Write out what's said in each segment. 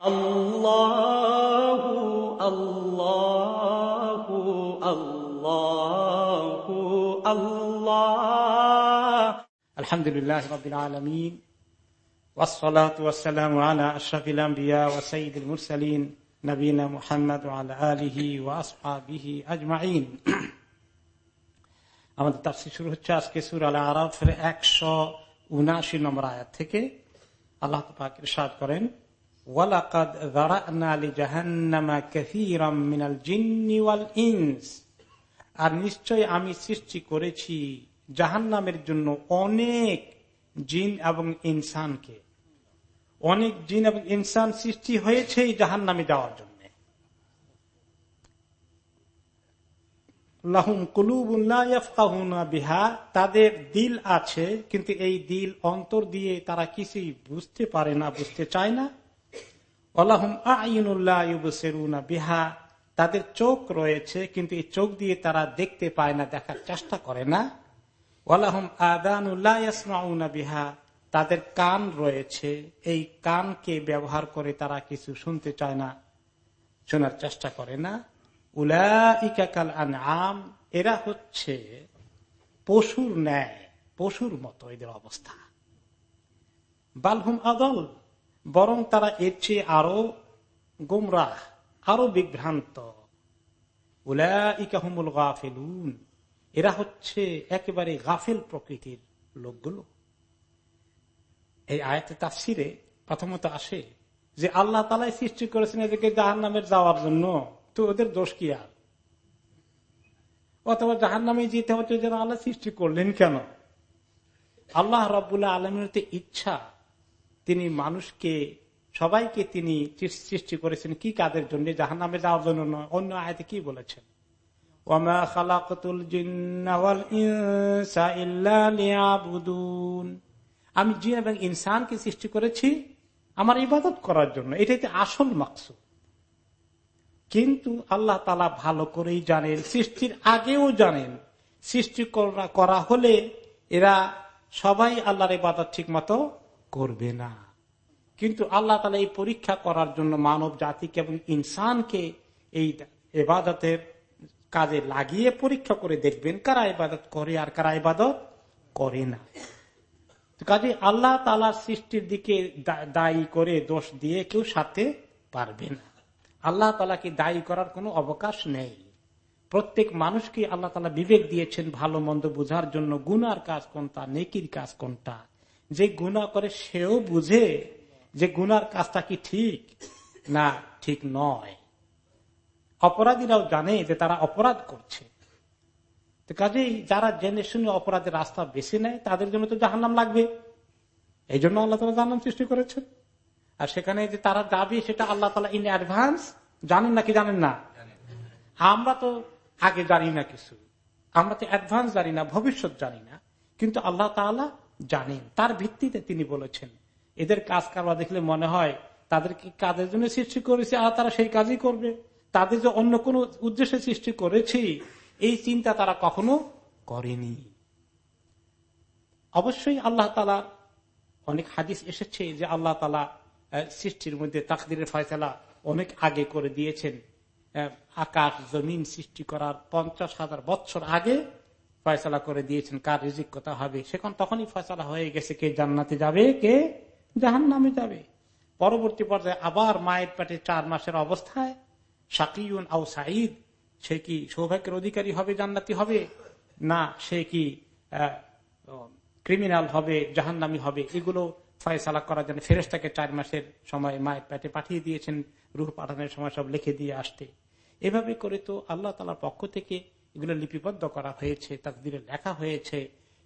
الله الله الله الله الحمد لله رب العالمين والصلاة والسلام على أشرف الأنبياء وسيد المرسلين نبينا محمد وعلى آله وأصحابه أجمعين আমাদের তাফসির শুরু হচ্ছে আজকে সুর আল আরফের একশো উনাশি নম্বর আয়াত থেকে আল্লাহ পাক ইরশাদ করেন মিনাল ইনস। আর নিশ্চয় আমি সৃষ্টি করেছি জাহান্নামের জন্য অনেক জিন এবং ইনসানকে। অনেক জিন এবং ইনসান সৃষ্টি হয়েছে জাহান্নামে যাওয়ার জন্য। লাহুম কুলুবুল্লাহ বিহা, তাদের দিল আছে, কিন্তু এই দিল অন্তর দিয়ে তারা কিছুই বুঝতে পারে না, বুঝতে চায় না। আইনুল্লাহ বিহা। তাদের চোখ রয়েছে, কিন্তু এই চোখ দিয়ে তারা দেখতে পায় না, দেখার চেষ্টা করে না। ওয়ালাহুম আদানুল্লাহ বিহা। তাদের কান রয়েছে, এই কানকে ব্যবহার করে তারা কিছু শুনতে চায় না, শোনার চেষ্টা করে না। উলাইকাকাল আম এরা হচ্ছে পশুর ন্যায়, পশুর মতো এদের অবস্থা। বালহুম আদল বরং তারা এর চেয়ে আরও গোমরাহ, আরও বিভ্রান্ত। গাফেলুন, এরা হচ্ছে একেবারে গাফেল প্রকৃতির লোকগুলো। এই আয়তে তাফসিরে প্রথমত আসে যে আল্লাহ তালাই সৃষ্টি করেছেন এদেরকে জাহান নামের যাওয়ার জন্য, তো ওদের দোষ কি আর? অথবা জাহান নামে যেতে হচ্ছে যেন আল্লাহ সৃষ্টি করলেন কেন? আল্লাহ রবুল্লাহ আলমের ইচ্ছা তিনি মানুষকে, সবাইকে তিনি সৃষ্টি করেছেন। কি কাদের জন্য? জাহান নামে যাওয়ার জন্য নয়। অন্য আয়তে কি বলেছেন? আমি জিন এবং ইনসানকে সৃষ্টি করেছি আমার ইবাদত করার জন্য। এটাই তো আসল মাকসুদ। কিন্তু আল্লাহ তালা ভালো করেই জানেন, সৃষ্টির আগেও জানেন, সৃষ্টি করা হলে এরা সবাই আল্লাহর ইবাদত ঠিক মতো করবে না। কিন্তু আল্লাহ তালা এই পরীক্ষা করার জন্য মানব জাতিকে এবং ইনসানকে এই এবাদতের কাজে লাগিয়ে পরীক্ষা করে দেখবেন, কারা ইবাদত করে আর কারা ইবাদত করে না। কাজে আল্লাহ তালার সৃষ্টির দিকে দায়ী করে দোষ দিয়ে কেউ সাথে পারবে না। আল্লাহ তালাকে দায়ী করার কোনো অবকাশ নেই। প্রত্যেক মানুষকে আল্লাহ তালা বিবেক দিয়েছেন ভালো মন্দ বুঝার জন্য। গুনার কাজ কোনটা, নেকির কাজ কোনটা? যে গুণা করে সেও বুঝে যে গুনার কাজটা কি ঠিক না ঠিক নয়। অপরাধীরাও জানে যে তারা অপরাধ করছে। কাজেই যারা জেনে শুনে অপরাধের রাস্তা বেছে নেয়, তাদের জন্য তো জাহান্নাম লাগবে। এই জন্য আল্লাহ তালা জাহান্নাম সৃষ্টি করেছেন। আর সেখানে যে তারা যাবে, সেটা আল্লাহ তালা ইন অ্যাডভান্স জানেন নাকি জানেন না? আমরা তো আগে জানি না কিছু। আমরা তো অ্যাডভান্স জানি না, ভবিষ্যৎ জানি না। কিন্তু আল্লাহ তালা জানেন। তার ভিত্তিতে তিনি বলেছেন, এদের কাজ কারবার দেখলে মনে হয় তাদেরকে কাজের জন্য সৃষ্টি করেছে, আর তারা সেই কাজই করবে। তাদের যে অন্য কোন উদ্দেশ্যে সৃষ্টি করেছি, এই চিন্তা তারা কখনো করেনি। অবশ্যই আল্লাহ তালা অনেক হাদিস এসেছে যে আল্লাহ তালা সৃষ্টির মধ্যে তাকদিরের ফয়সলা অনেক আগে করে দিয়েছেন। আকাশ জমিন সৃষ্টি করার পঞ্চাশ হাজার বছর আগে ফয়সলা করে দিয়েছেন, কার রিজিক কথা হবে? সেখান তখনই ফয়সলা হয়ে গেছে কে জান্নাতে যাবে, কে জাহান নামে যাবে। পরবর্তী পর্যায়ে আবার মায়ের পেটে চার মাসের অবস্থায় শাকিউন আউ সাঈদ, সে কি সৌভাগ্যের অধিকারী হবে, জান্নাতি হবে? না, সে কি ক্রিমিনাল হবে, জাহান্নামি হবে? এগুলো ফয়সালা করার জন্য ফেরেস্তাকে চার মাসের সময় মায়ের পেটে পাঠিয়ে দিয়েছেন, রুহ পাঠানোর সময় সব লিখে দিয়ে আসতে। এভাবে করে তো আল্লাহ তালার পক্ষ থেকে এগুলো লিপিবদ্ধ করা হয়েছে দিলে লেখা হয়েছে।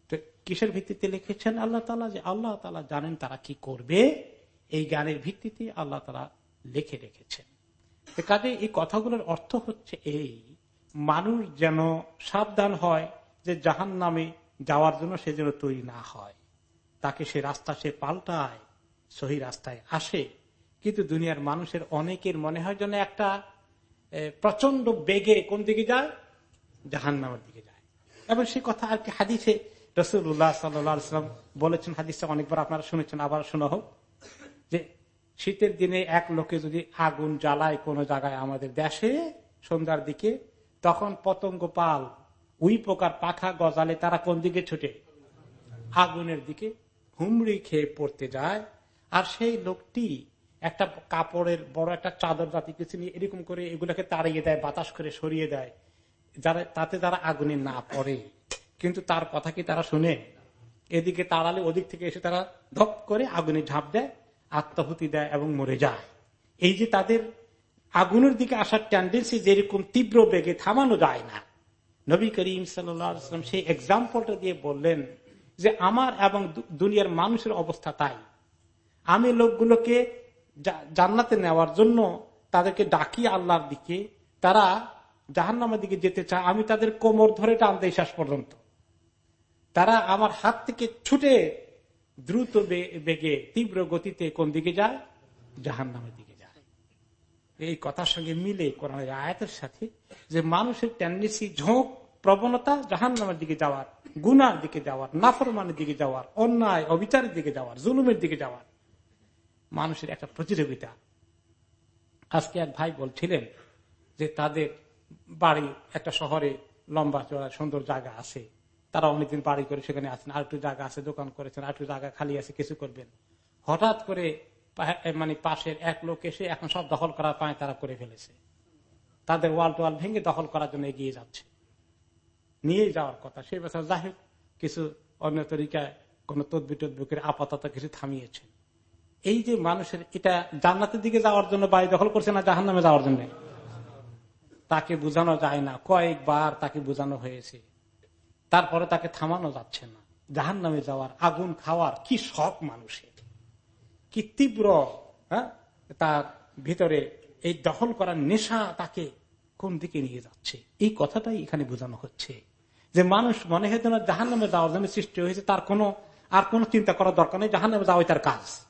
তো কিসের ভিত্তিতে লিখেছেন আল্লাহ তালা যে আল্লাহ তালা জানেন তারা কি করবে। এই জ্ঞানের ভিত্তিতে আল্লাহ তালা লিখে রেখেছেন। কাজে এই কথাগুলোর অর্থ হচ্ছে এই, মানুষ যেন সাবধান হয় যে জাহান নামে যাওয়ার জন্য সে যেন তৈরি না হয়। তাকে সে রাস্তা সে পাল্টায়, সহি রাস্তায় আসে। কিন্তু দুনিয়ার মানুষের অনেকের মনে হয় যেন একটা প্রচণ্ড বেগে কোন দিকে যায়? জাহান নামের দিকে যায়। এবং সে কথা আর কি হাদিসে রসুল্লাহ সাল্লাম বলেছেন হাদিসে অনেকবার আপনারা শুনেছেন, আবার শোনা হোক, যে শীতের দিনে এক লোকে যদি আগুন জ্বালায় কোন জায়গায় আমাদের দেশে সন্ধ্যার দিকে, তখন পতঙ্গ পাল উই পোকার পাখা গজালে তারা কোন দিকে ছুটে? আগুনের দিকে হুমড়ি খেয়ে পড়তে যায়। আর সেই লোকটি একটা কাপড়ের বড় একটা চাদর জাতি কিছু নিয়ে এরকম করে এগুলোকে তাড়িয়ে দেয়, বাতাস করে সরিয়ে দেয়। যারা তাতে তারা আগুনে না পড়ে। কিন্তু তার কথা কি তারা শুনে? এদিকে তাড়ালে ওদিক থেকে এসে তারা ধপ করে আগুনে ঝাঁপ দেয়, আত্মাহুতি দেয় এবং মরে যায়। এই যে তাদের আগুনের দিকে আসার টেন্ডেন্সি যেরকম তীব্র বেগে থামানো যায় না। নবী করিম সাল্লাম সেই এক্সাম্পলটা দিয়ে বললেন যে, আমার এবং দুনিয়ার মানুষের অবস্থা তাই। আমি লোকগুলোকে জান্নাতে নেওয়ার জন্য তাদেরকে ডাকি আল্লাহর দিকে। তারা জাহান্নামের দিকে যেতে চায়, আমি তাদের কোমর ধরে টানতে শেষ পর্যন্ত। তারা আমার হাত থেকে ছুটে দ্রুত বেগে, তীব্র গতিতে কোন দিকে যায়? জাহান নামের দিকে যায়। এই কথার সঙ্গে মিলে কোরআনের আয়াতের সাথে যে মানুষের টেন্ডেন্সি ঝোঁক, প্রবণতা জাহান নামের দিকে যাওয়ার, গুনার দিকে যাওয়ার, নাফরমানের দিকে যাওয়ার, অন্যায়, অবিচারের দিকে যাওয়ার, জুলুমের দিকে যাওয়ার, মানুষের একটা প্রতিযোগিতা। আজকে এক ভাই বলছিলেন যে তাদের বাড়ি, একটা শহরে লম্বা চড়া সুন্দর জায়গা আছে। তারা অনেকদিন বাড়ি করে সেখানে আছেন আর একটু জায়গা আছে, দোকান করেছেন আর একটু জায়গা খালি আছে, কিছু করবেন। হঠাৎ করে মানে পাশের এক লোক এসে এখন সব দখল করার পায় তারা করে ফেলেছে। তাদের ওয়াল টোয়াল ভেঙে দখল করার জন্য এগিয়ে যাচ্ছে। নিয়ে যাওয়ার কথা। সেই বছর যাই কিছু অন্য তরিকায় কোন তদবি টদবি করে আপাতত কিছু থামিয়েছে। এই যে মানুষের, এটা জান্নাতের দিকে যাওয়ার জন্য বাড়ি দখল করছে না জাহান নামে যাওয়ার জন্য? তাকে বোঝানো যায় না। কয়েকবার তাকে বোঝানো হয়েছে। তারপরে তাকে থামানো যাচ্ছে না। জাহান নামে যাওয়ার, আগুন খাওয়ার কি শখ মানুষের? কি তীব্র হ্যাঁ? তার ভিতরে এই দখল করার নেশা তাকে কোন দিকে নিয়ে যাচ্ছে? এই কথাটাই এখানে বোঝানো হচ্ছে। যে মানুষ মনে হয় যেন জাহান নামে যাওয়ার জন্য সৃষ্টি হয়েছে, তার কোনো, আর কোনো চিন্তা করার দরকার নেই। জাহান নামে যাওয়াই তার কাজ।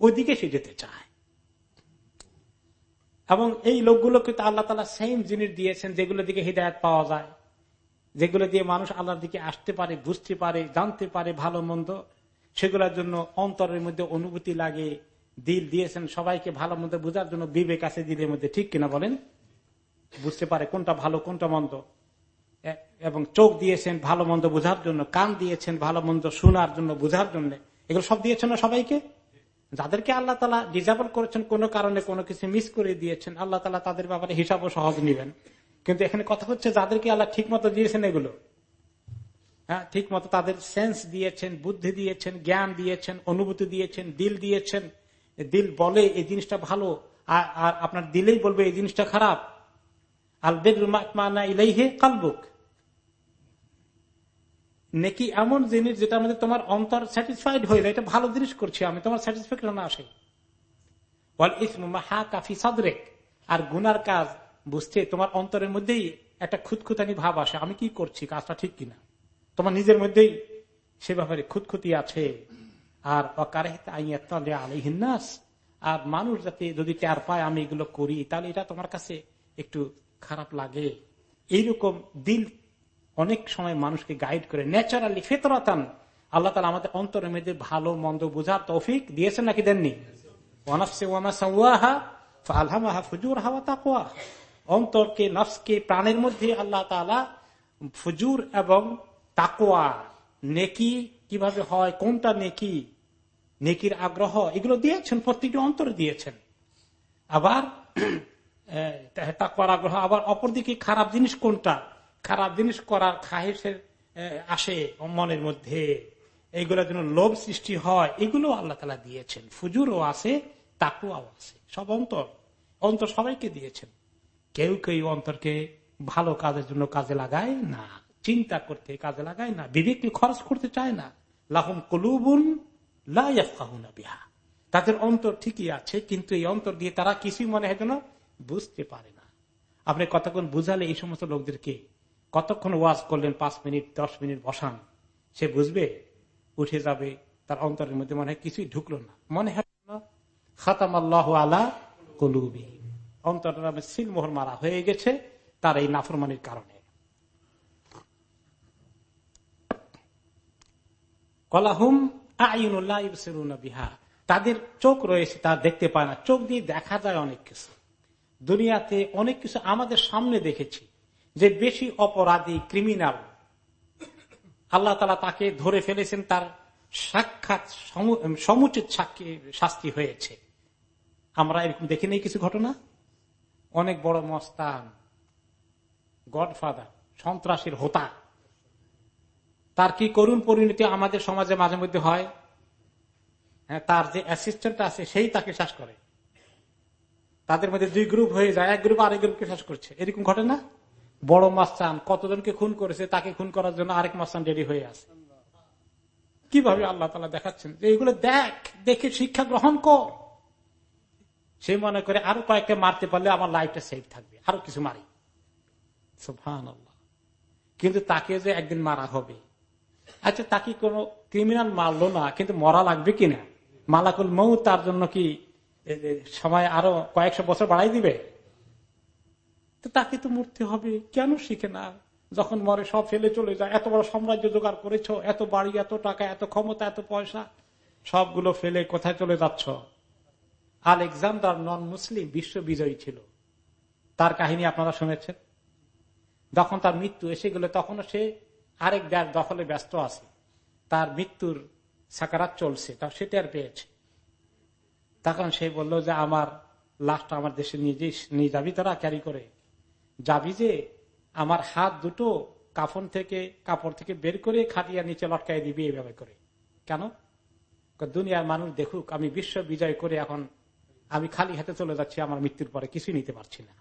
ওইদিকে সে যেতে চায়। এবং এই লোকগুলোকে তো আল্লাহ তালা সেম জিনিস দিয়েছেন যেগুলো দিকে হৃদায়ত পাওয়া যায়। যেগুলো দিয়ে মানুষ আল্লাহর দিকে আসতে পারে, বুঝতে পারে, জানতে পারে ভালো মন্দ। সেগুলোর জন্য অন্তরের মধ্যে অনুভূতি লাগে। দিল দিয়েছেন সবাইকে ভালো মন্দ বোঝার জন্য বিবেক আছে দিলের মধ্যে। ঠিক কিনা বলেন? বুঝতে পারে কোনটা ভালো, কোনটা মন্দ। এবং চোখ দিয়েছেন ভালো মন্দ বোঝার জন্য, কান দিয়েছেন ভালো মন্দ শোনার জন্য, বোঝার জন্য। এগুলো সব দিয়েছেন না সবাইকে? যাদেরকে আল্লাহ তালা ডিজাবল করেছেন কোন কারণে কোনো কিছু মিস করে দিয়েছেন, আল্লাহ তালা তাদের ব্যাপারে হিসাবও সহজ নিবেন। কিন্তু এখানে কথা হচ্ছে যাদেরকে আল্লাহ ঠিক মতো দিয়েছেন এগুলো। হ্যাঁ ঠিক মতো তাদের সেন্স দিয়েছেন, বুদ্ধি দিয়েছেন, জ্ঞান দিয়েছেন, অনুভূতি দিয়েছেন, দিল দিয়েছেন। দিল বলে এই জিনিসটা ভালো, আর আপনার দিলেই বলবে এই জিনিসটা খারাপ। আলবেদা ইলাইহে কালবুক। নেকি এমন জিনিস যেটা আমাদের তোমার অন্তর স্যাটিসফাইড হয়ে যায়, এটা ভালো জিনিস করছি আমি, তোমার স্যাটিসফ্যাকশন আসে। আর গুনার কাজ বুঝতে তোমার অন্তরের মধ্যেই একটা খুঁতখুতানি ভাব আসে, আমি কি করছি, কাজটা ঠিক কিনা? তোমার নিজের মধ্যেই সে ব্যাপারে খুঁতখুতি আছে। আর আলিহিনাস আর মানুষ যাতে যদি টের পায় আমি এগুলো করি, তাহলে এটা তোমার কাছে একটু খারাপ লাগে। এইরকম দিল অনেক সময় মানুষকে গাইড করে ন্যাচারালি ফেতরাতান। আল্লাহ তালা আমাদের অন্তরের মধ্যে ভালো, মন্দ বোঝার তৌফিক দিয়েছেন নাকি দেননি? অন্তরকে, নফসকে, প্রাণের মধ্যে আল্লাহ তালা ফুজুর এবং তাকুয়া নেকি কীভাবে হয়, কোনটা নেকি, নেকির আগ্রহ, এগুলো দিয়েছেন প্রত্যেকটি অন্তরে দিয়েছেন। আবার তাকুয়ার আগ্রহ, আবার অপরদিকে খারাপ জিনিস কোনটা? খারাপ জিনিস করার খাহেসের আসে মনের মধ্যে। এইগুলোর জন্য লোভ সৃষ্টি হয় এগুলো আল্লাহ তালা দিয়েছেন। ফুজুরও আছে, তাকুয়াও আছে। সব অন্তর। অন্তর সবাইকে দিয়েছেন। কেউ কেউ অন্তরকে ভালো কাজের জন্য কাজে লাগায় না, চিন্তা করতে কাজে লাগায় না, বিবেককে খরচ করতে চায় না। লাহুম কলুবুন বিহা। তাদের অন্তর ঠিকই আছে, কিন্তু এই অন্তর দিয়ে তারা কিছুই মনে হয় যেন বুঝতে পারে না। আপনি কতক্ষণ বুঝালে এই সমস্ত লোকদেরকে কতক্ষণ ওয়াজ করলেন? পাঁচ মিনিট, দশ মিনিট বসান। সে বুঝবে, উঠে যাবে, তার অন্তরের মধ্যে মনে হয় কিছুই ঢুকলো না। মনে হয় খাতাম আল্লাহ আলা কলুবি অন্তরের সিলমোহর মারা হয়ে গেছে, তার এই নাফরমানির কারণে। কলাহুম বিহা। তাদের চোখ রয়েছে, তা দেখতে পায় না। চোখ দিয়ে দেখা যায় অনেক কিছু। দুনিয়াতে অনেক কিছু আমাদের সামনে দেখেছি। যে বেশি অপরাধী ক্রিমিনাল আল্লাহ তালা তাকে ধরে ফেলেছেন, তার সাক্ষাৎ সমুচিত শাস্তি হয়েছে। আমরা এরকম দেখি নেই কিছু ঘটনা? অনেক বড় মস্তান, গডফাদার, সন্ত্রাসীর হোতা। তার কি করুণ পরিণতি আমাদের সমাজে মাঝে মধ্যে হয়? হ্যাঁ তার যে অ্যাসিস্ট্যান্ট আছে, সেই তাকে শ্বাস করে। তাদের মধ্যে দুই গ্রুপ হয়ে যায়, এক গ্রুপ আরেক গ্রুপকে শ্বাস করছে। এরকম ঘটে না বড় মাস্তান কতজনকে খুন করেছে তাকে খুন করার জন্য আরেক মাস্তান রেডি হয়ে আছে। কীভাবে আল্লাহ তালা দেখাচ্ছেন? যে এগুলো দেখ, দেখে শিক্ষা গ্রহণ কর। সে মনে করে আরও কয়েকটা মারতে পারলে আমার লাইফটা সেফ থাকবে। আরও কিছু মারি। কিন্তু তাকে যে একদিন মারা হবে। আচ্ছা তাকে কোন ক্রিমিনাল মারলো না, কিন্তু মরা লাগবে কিনা? মালাকুল মৌ তার জন্য কি সময় আরও কয়েকশো বছর বাড়াই দিবে? তাকে তো মরতে হবে। কেন শিখে না? যখন মরে, সব ফেলে চলে যায়। এত বড় সাম্রাজ্য জোগাড় করেছ, এত বাড়ি, এত টাকা, এত ক্ষমতা, এত পয়সা, সবগুলো ফেলে কোথায় চলে যাচ্ছ? আলেকজান্ডার নন মুসলিম বিশ্ব বিজয়ী ছিল। তার কাহিনী আপনারা শুনেছেন? যখন তার মৃত্যু এসে গেলে, তখনও সে আরেক দেশ দখলে ব্যস্ত আছে। তার মৃত্যুর সাকারাত চলছে তা সে টের পেয়েছে। তখন সে বলল যে, আমার লাশটা আমার দেশে নিয়ে যাবি তারা, ক্যারি করে। যাবি যে আমার হাত দুটো কাফন থেকে, কাপড় থেকে বের করে খাটিয়া নিচে লটকাই দিবি এইভাবে করে। কেন? দুনিয়ার মানুষ দেখুক, আমি বিশ্ব বিজয় করে এখন আমি খালি হাতে চলে যাচ্ছি, আমার মৃত্যুর পরে কিছুই নিতে পারছি না।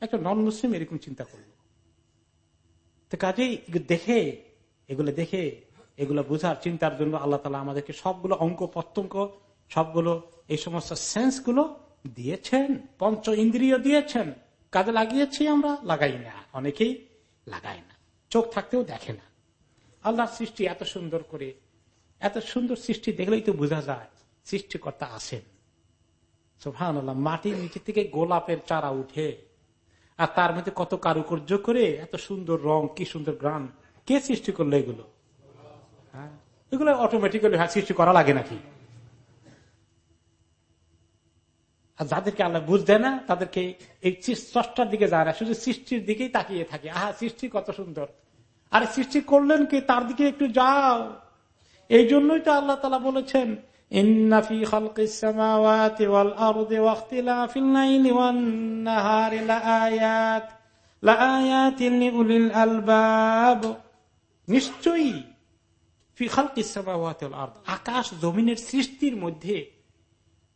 একটা নন মুসলিম এরকম চিন্তা করল। তো কাজেই দেখে, এগুলো দেখে, এগুলো বোঝার চিন্তার জন্য আল্লাহ তালা আমাদেরকে সবগুলো অঙ্ক, প্রত্যঙ্ক, সবগুলো এই সমস্ত সেন্সগুলো দিয়েছেন, পঞ্চ ইন্দ্রিয় দিয়েছেন। কাজে লাগিয়েছি আমরা, লাগাই না। অনেকেই লাগায় না। চোখ থাকতেও দেখে না। আল্লাহর সৃষ্টি এত সুন্দর করে, এত সুন্দর সৃষ্টি দেখলেই তো বোঝা যায় সৃষ্টিকর্তা আসেন সোভান মাটির নিচে থেকে গোলাপের চারা উঠে, আর তার মধ্যে কত কারুকার্য করে, এত সুন্দর রং, কি সুন্দর গ্রাম কে সৃষ্টি করল এগুলো? হ্যাঁ? এগুলো অটোমেটিক্যালি সৃষ্টি করা লাগে নাকি? আর যাদেরকে আল্লাহ বুঝ দেয় না, তাদেরকে এই স্রষ্টার দিকে যায় না। শুধু সৃষ্টির দিকেই তাকিয়ে থাকে। আহা, সৃষ্টি কত সুন্দর। আর সৃষ্টি করলেন কি? তার দিকে একটু যাও। এই জন্যই তো আল্লাহ তালা বলেছেন নিশ্চয়ই আকাশ জমিনের সৃষ্টির মধ্যে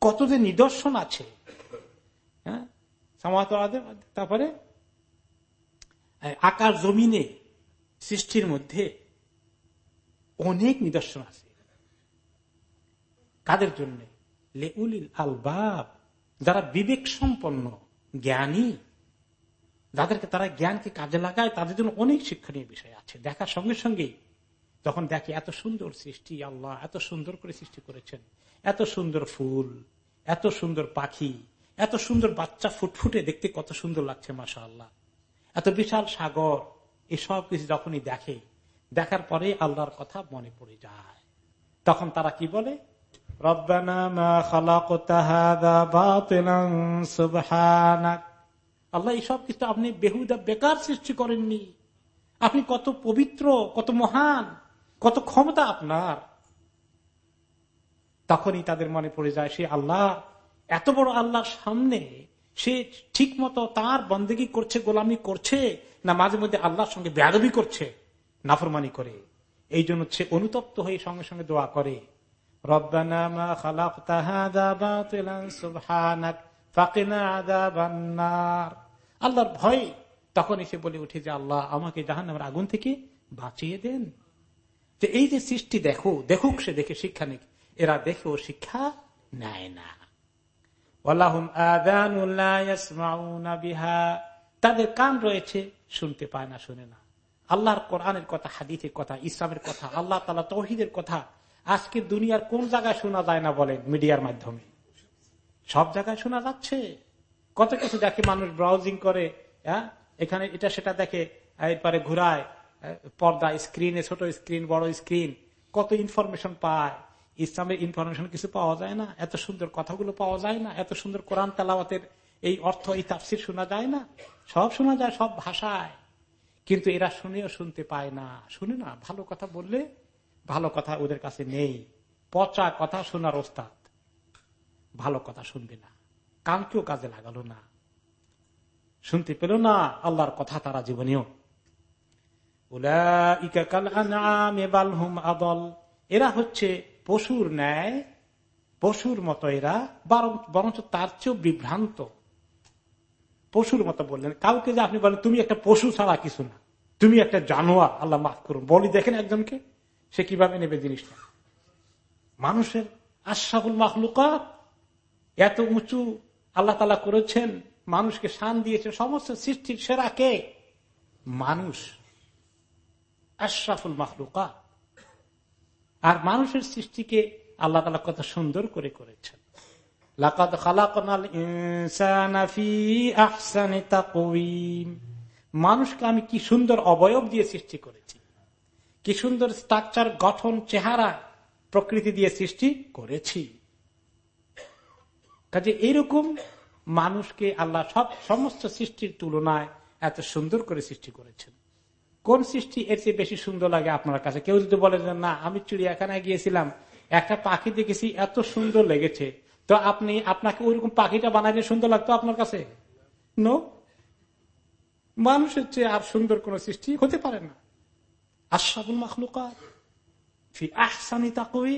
কত যে নিদর্শন আছে? হ্যাঁ? তারপরে? আকাশ জমিনে সৃষ্টির মধ্যে অনেক নিদর্শন আছে। কাদের জন্য? লেউলিল আলবাব। যারা বিবেক সম্পন্ন জ্ঞানী, যাদেরকে তারা জ্ঞানকে কাজে লাগায়, তাদের জন্য অনেক শিক্ষণীয় বিষয় আছে। দেখার সঙ্গে সঙ্গে যখন দেখে এত সুন্দর সৃষ্টি, আল্লাহ এত সুন্দর করে সৃষ্টি করেছেন, এত সুন্দর ফুল এত সুন্দর পাখি এত সুন্দর বাচ্চা ফুটফুটে দেখতে কত সুন্দর লাগছে মাসা আল্লাহ এত বিশাল সাগর এসব কিছু যখনই দেখে দেখার পরে আল্লাহর কথা মনে পড়ে যায়। তখন তারা কি বলে? আল্লাহ এইসব কিছু আপনি বেহুদা বেকার সৃষ্টি করেননি। আপনি কত পবিত্র কত মহান কত ক্ষমতা আপনার। তখনই তাদের মনে পড়ে যায়, সে আল্লাহ, এত বড় আল্লাহর সামনে সে ঠিক মতো তার বন্দেগী করছে, গোলামি করছে, না মাঝে মধ্যে আল্লাহর সঙ্গে বেয়াদবি করছে, নাফরমানি করে। এই জন্য সে অনুতপ্ত হয়ে সঙ্গে সঙ্গে দোয়া করে। আল্লাহর ভয় তখন এসে বলে উঠে যে আল্লাহ, আমাকে জাহান আমার আগুন থেকে বাঁচিয়ে দেন। যে এই যে সৃষ্টি দেখো, দেখুক সে দেখে শিক্ষা নেই। এরা দেখেও শিক্ষা নেয় না। তাদের কান রয়েছে, শুনতে পায় না, শুনে না। আল্লাহর কোরআনের কথা হাদিফের কথা, ইসলামের কথা, আল্লাহ তালা তৌহিদের কথা আজকে দুনিয়ার কোন জায়গায় শোনা যায় না বলেন মিডিয়ার মাধ্যমে? সব জায়গায় শোনা যাচ্ছে। কত কিছু দেখে মানুষ ব্রাউজিং করে হ্যাঁ? এখানে এটা সেটা দেখে, এরপরে ঘুরায় পর্দা স্ক্রিনে ছোট স্ক্রিন বড় স্ক্রিন কত ইনফরমেশন পায়। ইসলামের ইনফরমেশন কিছু পাওয়া যায় না, এত সুন্দর কথাগুলো পাওয়া যায় না, এত সুন্দর কোরআন তালাওয়াতের এই অর্থ, এই তাফসির শোনা যায় না, সব শোনা যায়, সব ভাষায়। কিন্তু এরা শুনেও শুনতে পায় না। শুনে না, ভালো কথা বললে ভালো কথা ওদের কাছে নেই। পচা কথা শোনার ওস্তাদ, ভালো কথা শুনবে না। কানকেও কাজে লাগালো না। শুনতে পেল না আল্লাহর কথা তারা জীবনেও। এরা হচ্ছে পশুর ন্যায়, পশুর মতো এরা বরঞ্চ তার চেয়েও বিভ্রান্ত। পশুর মতো বললেন, কাউকে যে আপনি বলেন, তুমি একটা পশু ছাড়া কিছু না। তুমি একটা জানোয়ার, আল্লাহ মাফ করুন। বলি, দেখেন একজনকে, সে কীভাবে নেবে জিনিসটা? মানুষের আশাফুল মাহলুকাত এত উঁচু আল্লাহ তালা করেছেন, মানুষকে শান দিয়েছে সমস্ত সৃষ্টির সেরা কে? মানুষ। আশরাফুল মাহলুকা আর মানুষের সৃষ্টিকে আল্লাহ তালা কত সুন্দর করে করেছেন। মানুষকে আমি কি সুন্দর অবয়ব দিয়ে সৃষ্টি করেছি। কি সুন্দর স্ট্রাকচার, গঠন, চেহারা প্রকৃতি দিয়ে সৃষ্টি করেছি। কাজে এরকম মানুষকে আল্লাহ সব সমস্ত সৃষ্টির তুলনায় এত সুন্দর করে সৃষ্টি করেছেন। কোন সৃষ্টি এর চেয়ে বেশি সুন্দর লাগে আপনার কাছে? কেউ যদি বলে না, আমি চিড়িয়াখানায় গিয়েছিলাম, একটা পাখি দেখেছি, এত সুন্দর লেগেছে। তো আপনি, আপনাকে ওইরকম পাখিটা বানাইলে সুন্দর লাগতো আপনার কাছে? নো মানুষের চেয়ে আর সুন্দর কোন সৃষ্টি হতে পারে না। আশাবুল মাখলুকা আহসানি তাকুই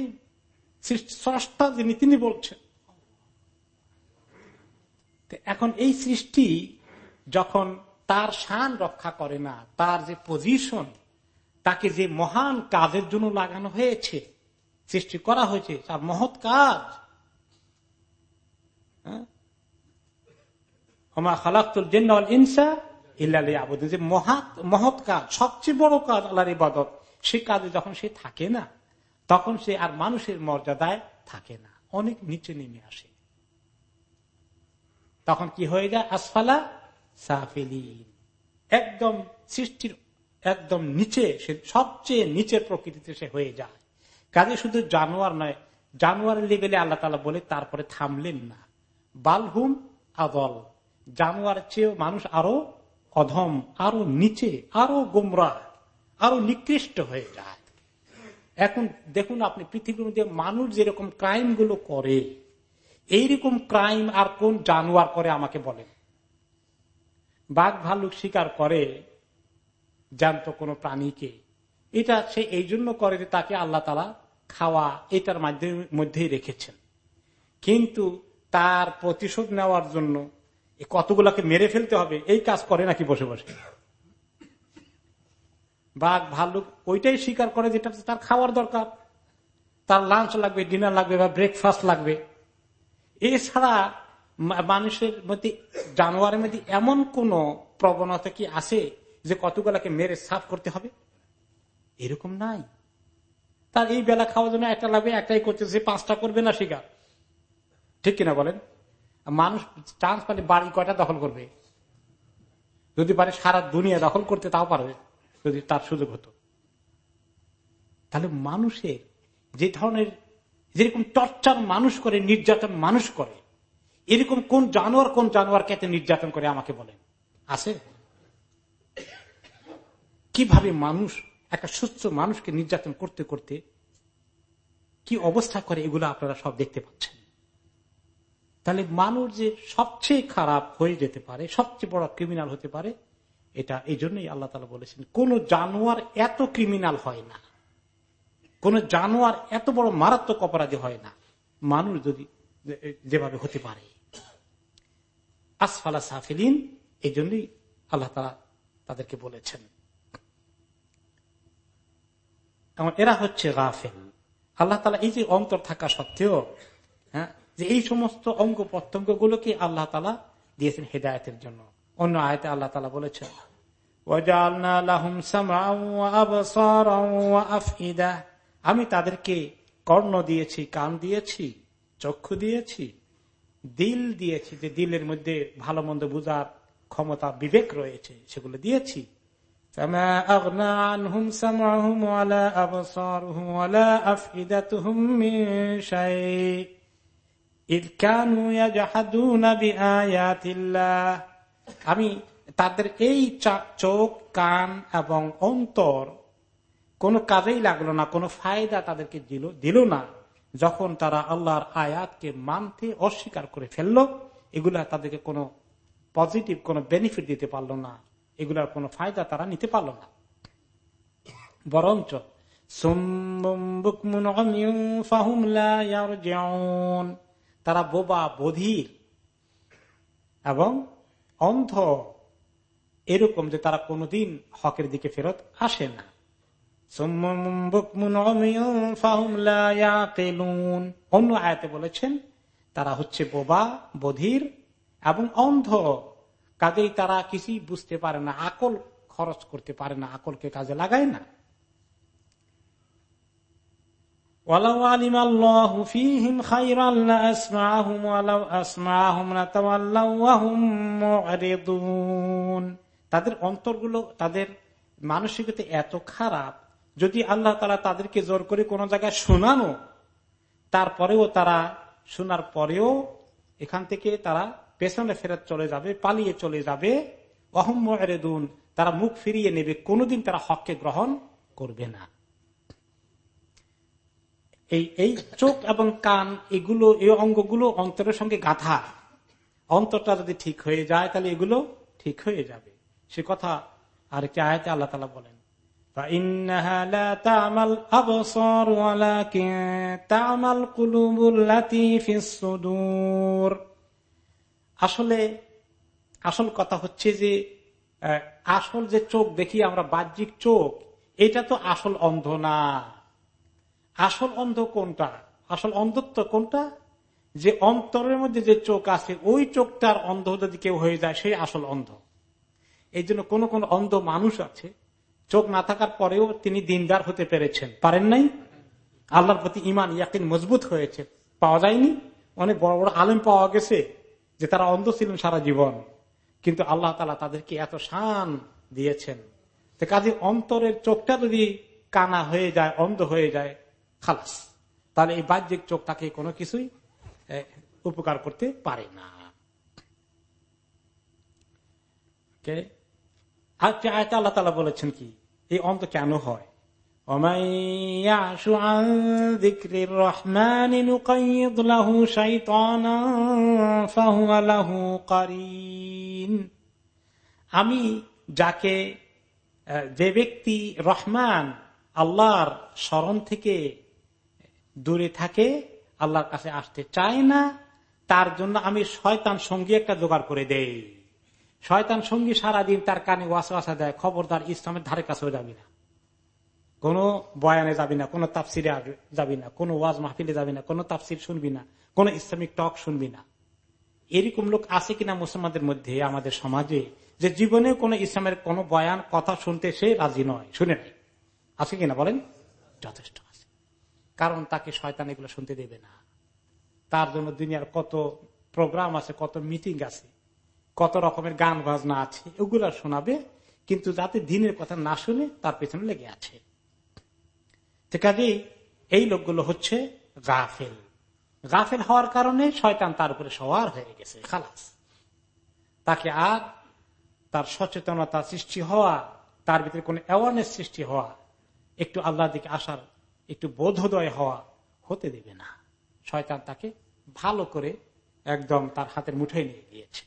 স্রষ্টা তিনি বলছেন। এখন এই সৃষ্টি যখন তার শান রক্ষা করে না, তার যে পজিশন তাকে যে মহান কাজের জন্য লাগানো হয়েছে, সৃষ্টি করা হয়েছে, তার মহৎ কাজ। হ্যাঁ? মহাত, মহৎ কাজ, সবচেয়ে বড় কাজ সে কাজে যখন সে থাকে না, তখন সে আর মানুষের মর্যাদায় থাকে না, অনেক নিচে নেমে আসে। তখন কি হয়ে যায়? আসফালা একদম সৃষ্টির, একদম নিচে, সে সবচেয়ে নিচের প্রকৃতিতে সে হয়ে যায়। কাজে শুধু জানোয়ার নয় জানোয়ার লেভেলে আল্লাহ তালা বলে, তারপরে থামলেন না। বালহুম আদল। জানোয়ার চেয়েও মানুষ আরও অধম, আরও নিচে, আরও গোমরা, আরও নিকৃষ্ট হয়ে যায়। এখন দেখুন আপনি পৃথিবীর মধ্যে মানুষ যেরকম ক্রাইমগুলো করে, এইরকম ক্রাইম আর কোন জানোয়ার করে আমাকে বলেন? বাঘ ভাল্লুক শিকার করে জ্যান্ত কোন প্রাণীকে। এটা সে এই জন্য করে যে তাকে আল্লাহ তালা খাওয়া এটার মধ্যেই রেখেছেন। কিন্তু তার প্রতিশোধ নেওয়ার জন্য কতগুলাকে মেরে ফেলতে হবে, এই কাজ করে নাকি বসে বসে? বাঘ ভাল্লুক ওইটাই স্বীকার করে যেটা তার খাওয়ার দরকার। তার লাঞ্চ লাগবে, ডিনার লাগবে বা ব্রেকফাস্ট লাগবে। এছাড়া মানুষের মধ্যে, জানোয়ারের মধ্যে এমন কোন প্রবণতা কি আছে যে কতগুলাকে মেরে সাফ করতে হবে? এরকম নাই। তার এই বেলা খাওয়ার জন্য একটা লাগবে, একটাই করতেছে পাঁচটা করবে না শিকার। ঠিক কিনা বলেন? মানুষ চান্স পালে বাড়ি কয়টা দখল করবে? যদি পারে সারা দুনিয়া দখল করতে, তাও পারবে, যদি তার সুযোগ হতো। তাহলে মানুষের যে ধরনের, যেরকম টর্চার মানুষ করে, নির্যাতন মানুষ করে এরকম কোন জানোয়ার কোন জানোয়ার কেতে নির্যাতন করে আমাকে বলেন? আছে? কীভাবে মানুষ, একটা সুস্থ মানুষকে নির্যাতন করতে করতে কি অবস্থা করে এগুলো আপনারা সব দেখতে পাচ্ছেন? তাহলে মানুষ যে সবচেয়ে খারাপ হয়ে যেতে পারে, সবচেয়ে বড় ক্রিমিনাল হতে পারে, এটা এই জন্যই আল্লাহ তালা বলেছেন, কোন জানোয়ার এত ক্রিমিনাল হয় না। কোন জানোয়ার এত বড় মারাত্মক অপরাধী হয় না। মানুষ যদি যেভাবে হতে পারে। আসফালা সাফিলিন, এই জন্যই আল্লাহ তালা তাদেরকে বলেছেন। এরা হচ্ছে গাফেল। আল্লাহ তালা এই যে অন্তর থাকা সত্ত্বেও হ্যাঁ যে এই সমস্ত অঙ্গ প্রত্যঙ্গ গুলোকে আল্লাহ তালা দিয়েছেন হেদায়তের জন্য। অন্য আয়তে আল্লাহ তালা বলেছেন আমি তাদেরকে কর্ণ দিয়েছি, কান দিয়েছি, চক্ষু দিয়েছি দিল দিয়েছি, যে দিলের মধ্যে ভালো মন্দ বোঝার ক্ষমতা, বিবেক রয়েছে, সেগুলো দিয়েছি। আমি তাদের এই চোখ, কান এবং অন্তর কোন কাজেই লাগল না, কোনো ফায়দা তাদেরকে দিল না। যখন তারা আল্লাহর আয়াতকে মানতে অস্বীকার করে ফেলল, এগুলা তাদেরকে কোনো পজিটিভ কোনো বেনিফিট দিতে পারল না। এগুলার কোনো ফায়দা তারা নিতে পারল না। বরঞ্চ তারা বোবা বধির এবং অন্ধ। এরকম যে তারা কোনোদিন হকের দিকে ফেরত আসে না। অন্য আয়াতে বলেছেন, তারা হচ্ছে বোবা, বধির এবং অন্ধ। কাজেই তারা কিছুই বুঝতে পারে না, আকল খরচ করতে পারে না, আকলকে কাজে লাগায় না। তাদের অন্তরগুলো, তাদের মানসিকতা এত খারাপ যদি আল্লাহ তালা তাদেরকে জোর করে কোন জায়গায় শোনানো, তারপরেও তারা শোনার পরেও এখান থেকে তারা পেছনে ফেরত চলে যাবে, পালিয়ে চলে যাবে। অহম মেদুন তারা মুখ ফিরিয়ে নেবে, কোনোদিন তারা হককে গ্রহণ করবে না। এই এই চোখ এবং কান, এগুলো, এই অঙ্গগুলো অন্তরের সঙ্গে গাথা। অন্তরটা যদি ঠিক হয়ে যায়, তাহলে এগুলো ঠিক হয়ে যাবে। সে কথা আরেকটি আয়তে আল্লাহ তালা বলেন। আসলে, আসল কথা হচ্ছে যে আসল যে চোখ দেখি আমরা, বাহ্যিক চোখ, এটা তো আসল অন্ধ না। আসল অন্ধ কোনটা? আসল অন্ধত্ব কোনটা? যে অন্তরের মধ্যে যে চোখ আছে, ওই চোখটার অন্ধ যদি কেউ হয়ে যায় সেই আসল অন্ধ। এই জন্য কোন কোন অন্ধ মানুষ আছে চোখ না থাকার পরেও তিনি দিনদার হতে পেরেছেন। পারেন নাই? আল্লাহর প্রতি ইমান ইয়াকিন মজবুত হয়েছে। পাওয়া যায়নি? অনেক বড় বড় আলেম পাওয়া গেছে যে তারা অন্ধ ছিলেন সারা জীবন। কিন্তু আল্লাহ তালা তাদেরকে এত শান দিয়েছেন। কাজে অন্তরের চোখটা যদি কানা হয়ে যায়, অন্ধ হয়ে যায়, খালাস। তাহলে এই বাহ্যিক চোখ তাকে কোনো কিছুই উপকার করতে পারে না। আল্লাহ তালা বলেছেন কি? এই অন্ত কেন হয়? আমি যাকে যে ব্যক্তি রহমান আল্লাহর স্মরণ থেকে দূরে থাকে, আল্লাহর কাছে আসতে চায় না, তার জন্য আমি শয়তান সঙ্গী একটা জোগাড় করে দেই। শয়তান সঙ্গী সারাদিন তার কানে ওয়াসা দেয়, খবরদার ইসলামের ধারে কাছেও যাবি না। কোন বয়ানে যাবি না, কোন তাফসিরে যাবি না, কোন ওয়াজ মাহফিলে যাবি না, কোন তাফসির শুনবি না, কোন ইসলামিক টক শুনবি না। এরকম লোক আছে কিনা মুসলমানদের মধ্যে, আমাদের সমাজে, যে জীবনে কোন ইসলামের কোন বয়ান, কথা শুনতে সে রাজি নয়, শুনে নাই। আছে কিনা বলেন? যথেষ্ট আছে। কারণ তাকে শয়তান এগুলো শুনতে দেবে না। তার জন্য দুনিয়ার কত প্রোগ্রাম আছে, কত মিটিং আছে। কত রকমের গান বাজনা আছে ওগুলা শোনাবে, কিন্তু যাতে দিনের কথা না শুনে তার পেছনে লেগে আছে। কাজেই এই লোকগুলো হচ্ছে গাফেল। গাফেল হওয়ার কারণে শয়তান তার উপরে সওয়ার হয়ে গেছে, খালাস। তাকে আর তার সচেতনতা সৃষ্টি হওয়া, তার ভিতরে কোন অ্যাওয়ারনেস সৃষ্টি হওয়া, একটু আল্লাহ দিকে আসার, একটু বোধোদয় হওয়া হতে দেবে না। শয়তান তাকে ভালো করে একদম তার হাতের মুঠোয় নিয়ে গিয়েছে।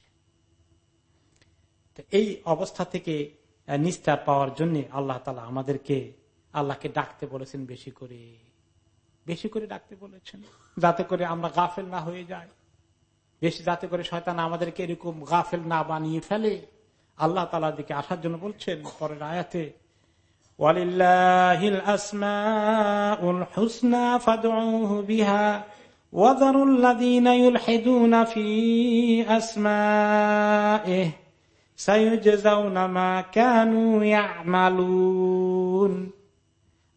এই অবস্থা থেকে নিস্তার পাওয়ার জন্য আল্লাহ তালা আমাদেরকে, আল্লাহকে ডাকতে বলেছেন বেশি করে। বেশি করে ডাকতে বলেছেন। যাতে করে আমরা গাফেল না হয়ে যাই। বেশি যাতে করে শয়তান আমাদেরকে এরকম গাফেল না বানিয়ে ফেলে। আল্লাহ তালার দিকে আসার জন্য বলছেন পরের আয়াতে, ওয়ালিল্লাহিল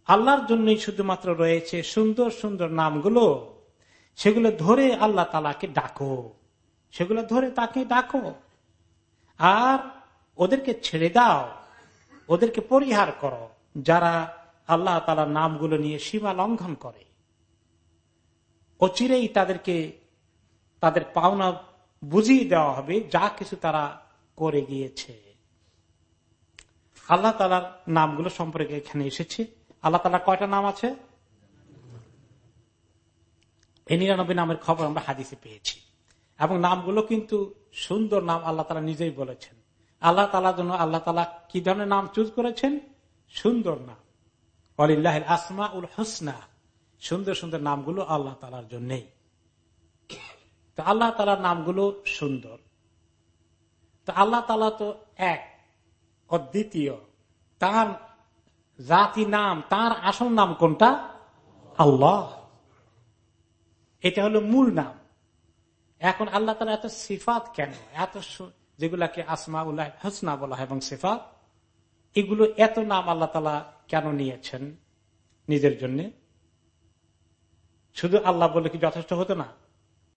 আল্লাহর জন্যই শুধুমাত্র রয়েছে সুন্দর সুন্দর নামগুলো। সেগুলো ধরে আল্লাহ তালাকে ডাকো। সেগুলো ধরে তাকে ডাকো। আর ওদেরকে ছেড়ে দাও। ওদেরকে পরিহার করো, যারা আল্লাহ তালার নামগুলো নিয়ে সীমা লঙ্ঘন করে। অচিরেই তাদেরকে, তাদের পাওনা বুঝিয়ে দেওয়া হবে, যা কিছু তারা করে গিয়েছে। আল্লাহ তালার নামগুলো সম্পর্কে এখানে এসেছে। আল্লাহ তালার কয়টা নাম আছে? নিরানব্বই নামের খবর আমরা হাদিসে পেয়েছি। এবং নামগুলো কিন্তু সুন্দর নাম আল্লাহ তালা নিজেই বলেছেন। আল্লাহ তালার জন্য আল্লাহ তালা কি ধরনের নাম চুজ করেছেন? সুন্দর নাম। অলিল্লাহ আসমা উল হোসনা। সুন্দর সুন্দর নামগুলো আল্লাহ তালার জন্যেই। তো আল্লাহ তালার নামগুলো সুন্দর। আল্লাহ তালা তো এক, অদ্বিতীয়। তার জাতি নাম, তার আসল নাম কোনটা? আল্লাহ। এটা হলো মূল নাম। এখন আল্লাহ তালা এত সিফাত কেন? এত যেগুলাকে আসমা উল্লাহ হসনা বলা হয় এবং সিফাত, এগুলো এত নাম আল্লাহ তালা কেন নিয়েছেন নিজের জন্য? শুধু আল্লাহ বলে কি যথেষ্ট হতো না?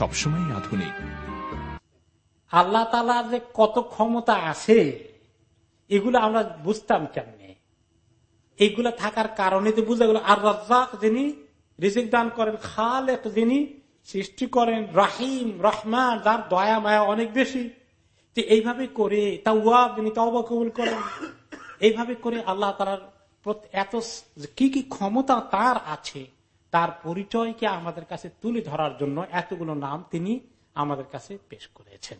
সবসময় আধুনিক। আল্লাহ তালার যে কত ক্ষমতা আছে, এগুলো আমরা বুঝতাম কেমনে? এইগুলা থাকার কারণে তো বুঝা গেল, আর রাজ্জাক যিনি রিজিক দান করেন খাল এক যিনি সৃষ্টি করেন, রাহিম, রহমান, যার দয়া মায়া অনেক বেশি, তো এইভাবে করে তা ওয়াব যিনি তবা কবুল করেন, এইভাবে করে আল্লাহ তালার এত কি কি ক্ষমতা তার আছে তার পরিচয়কে আমাদের কাছে তুলে ধরার জন্য এতগুলো নাম তিনি আমাদের কাছে পেশ করেছেন।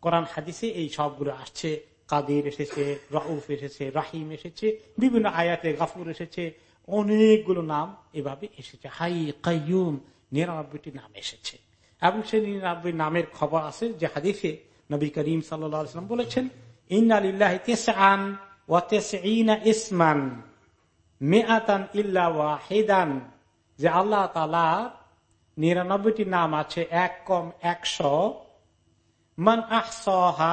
কোরআন হাদিসে এই সবগুলো আসছে। কাদের এসেছে, রউফ এসেছে, রাহিম এসেছে, বিভিন্ন আয়াতে গাফুর এসেছে, অনেকগুলো নাম এভাবে এসেছে। হাই কাইয়ুম, নিরানব্বইটি নাম এসেছে। এবং সেই নিরানব্বই নামের খবর আছে যে হাদিসে নবী করিম সাল্লাম বলেছেন ইন্নালিল্লাহ ইসমান মেআতান ইল্লা ওয়াহিদান যে আল্লাহ তালা নিরানব্বইটি নাম আছে, এক কম একশো। মান আহসহা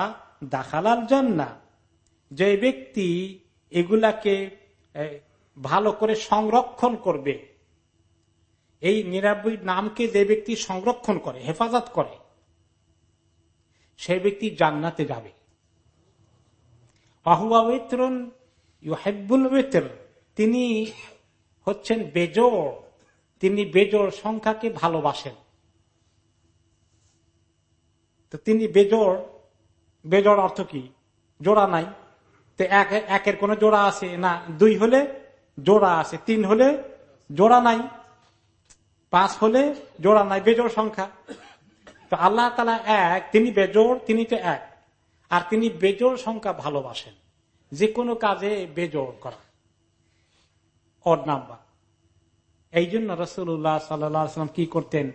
দাখালাল জন্না যে ব্যক্তি এগুলাকে ভালো করে সংরক্ষণ করবে, এই নিরানব্বই নামকে যে ব্যক্তি সংরক্ষণ করে, হেফাজত করে সেই ব্যক্তি জান্নাতে যাবে। আহুয়া বেতরুন ইউহেবুল বেতর তিনি হচ্ছেন বেজোড়। তিনি বেজোড় সংখ্যাকে ভালোবাসেন। তো তিনি বেজোড় বেজোড় অর্থ কি? জোড়া নাই। তো একের কোন জোড়া আছে? না, দুই হলে জোড়া আছে। তিন হলে জোড়া নাই। পাঁচ হলে জোড়া নাই, বেজোড় সংখ্যা। তো আল্লাহ তালা এক, তিনি বেজোড়, তিনি তো এক। আর তিনি বেজোড় সংখ্যা ভালোবাসেন। যে কোনো কাজে বেজোড় করা। অড নাম্বার এই জন্য রসুল্লাহ সাল্লাম কি করতেন?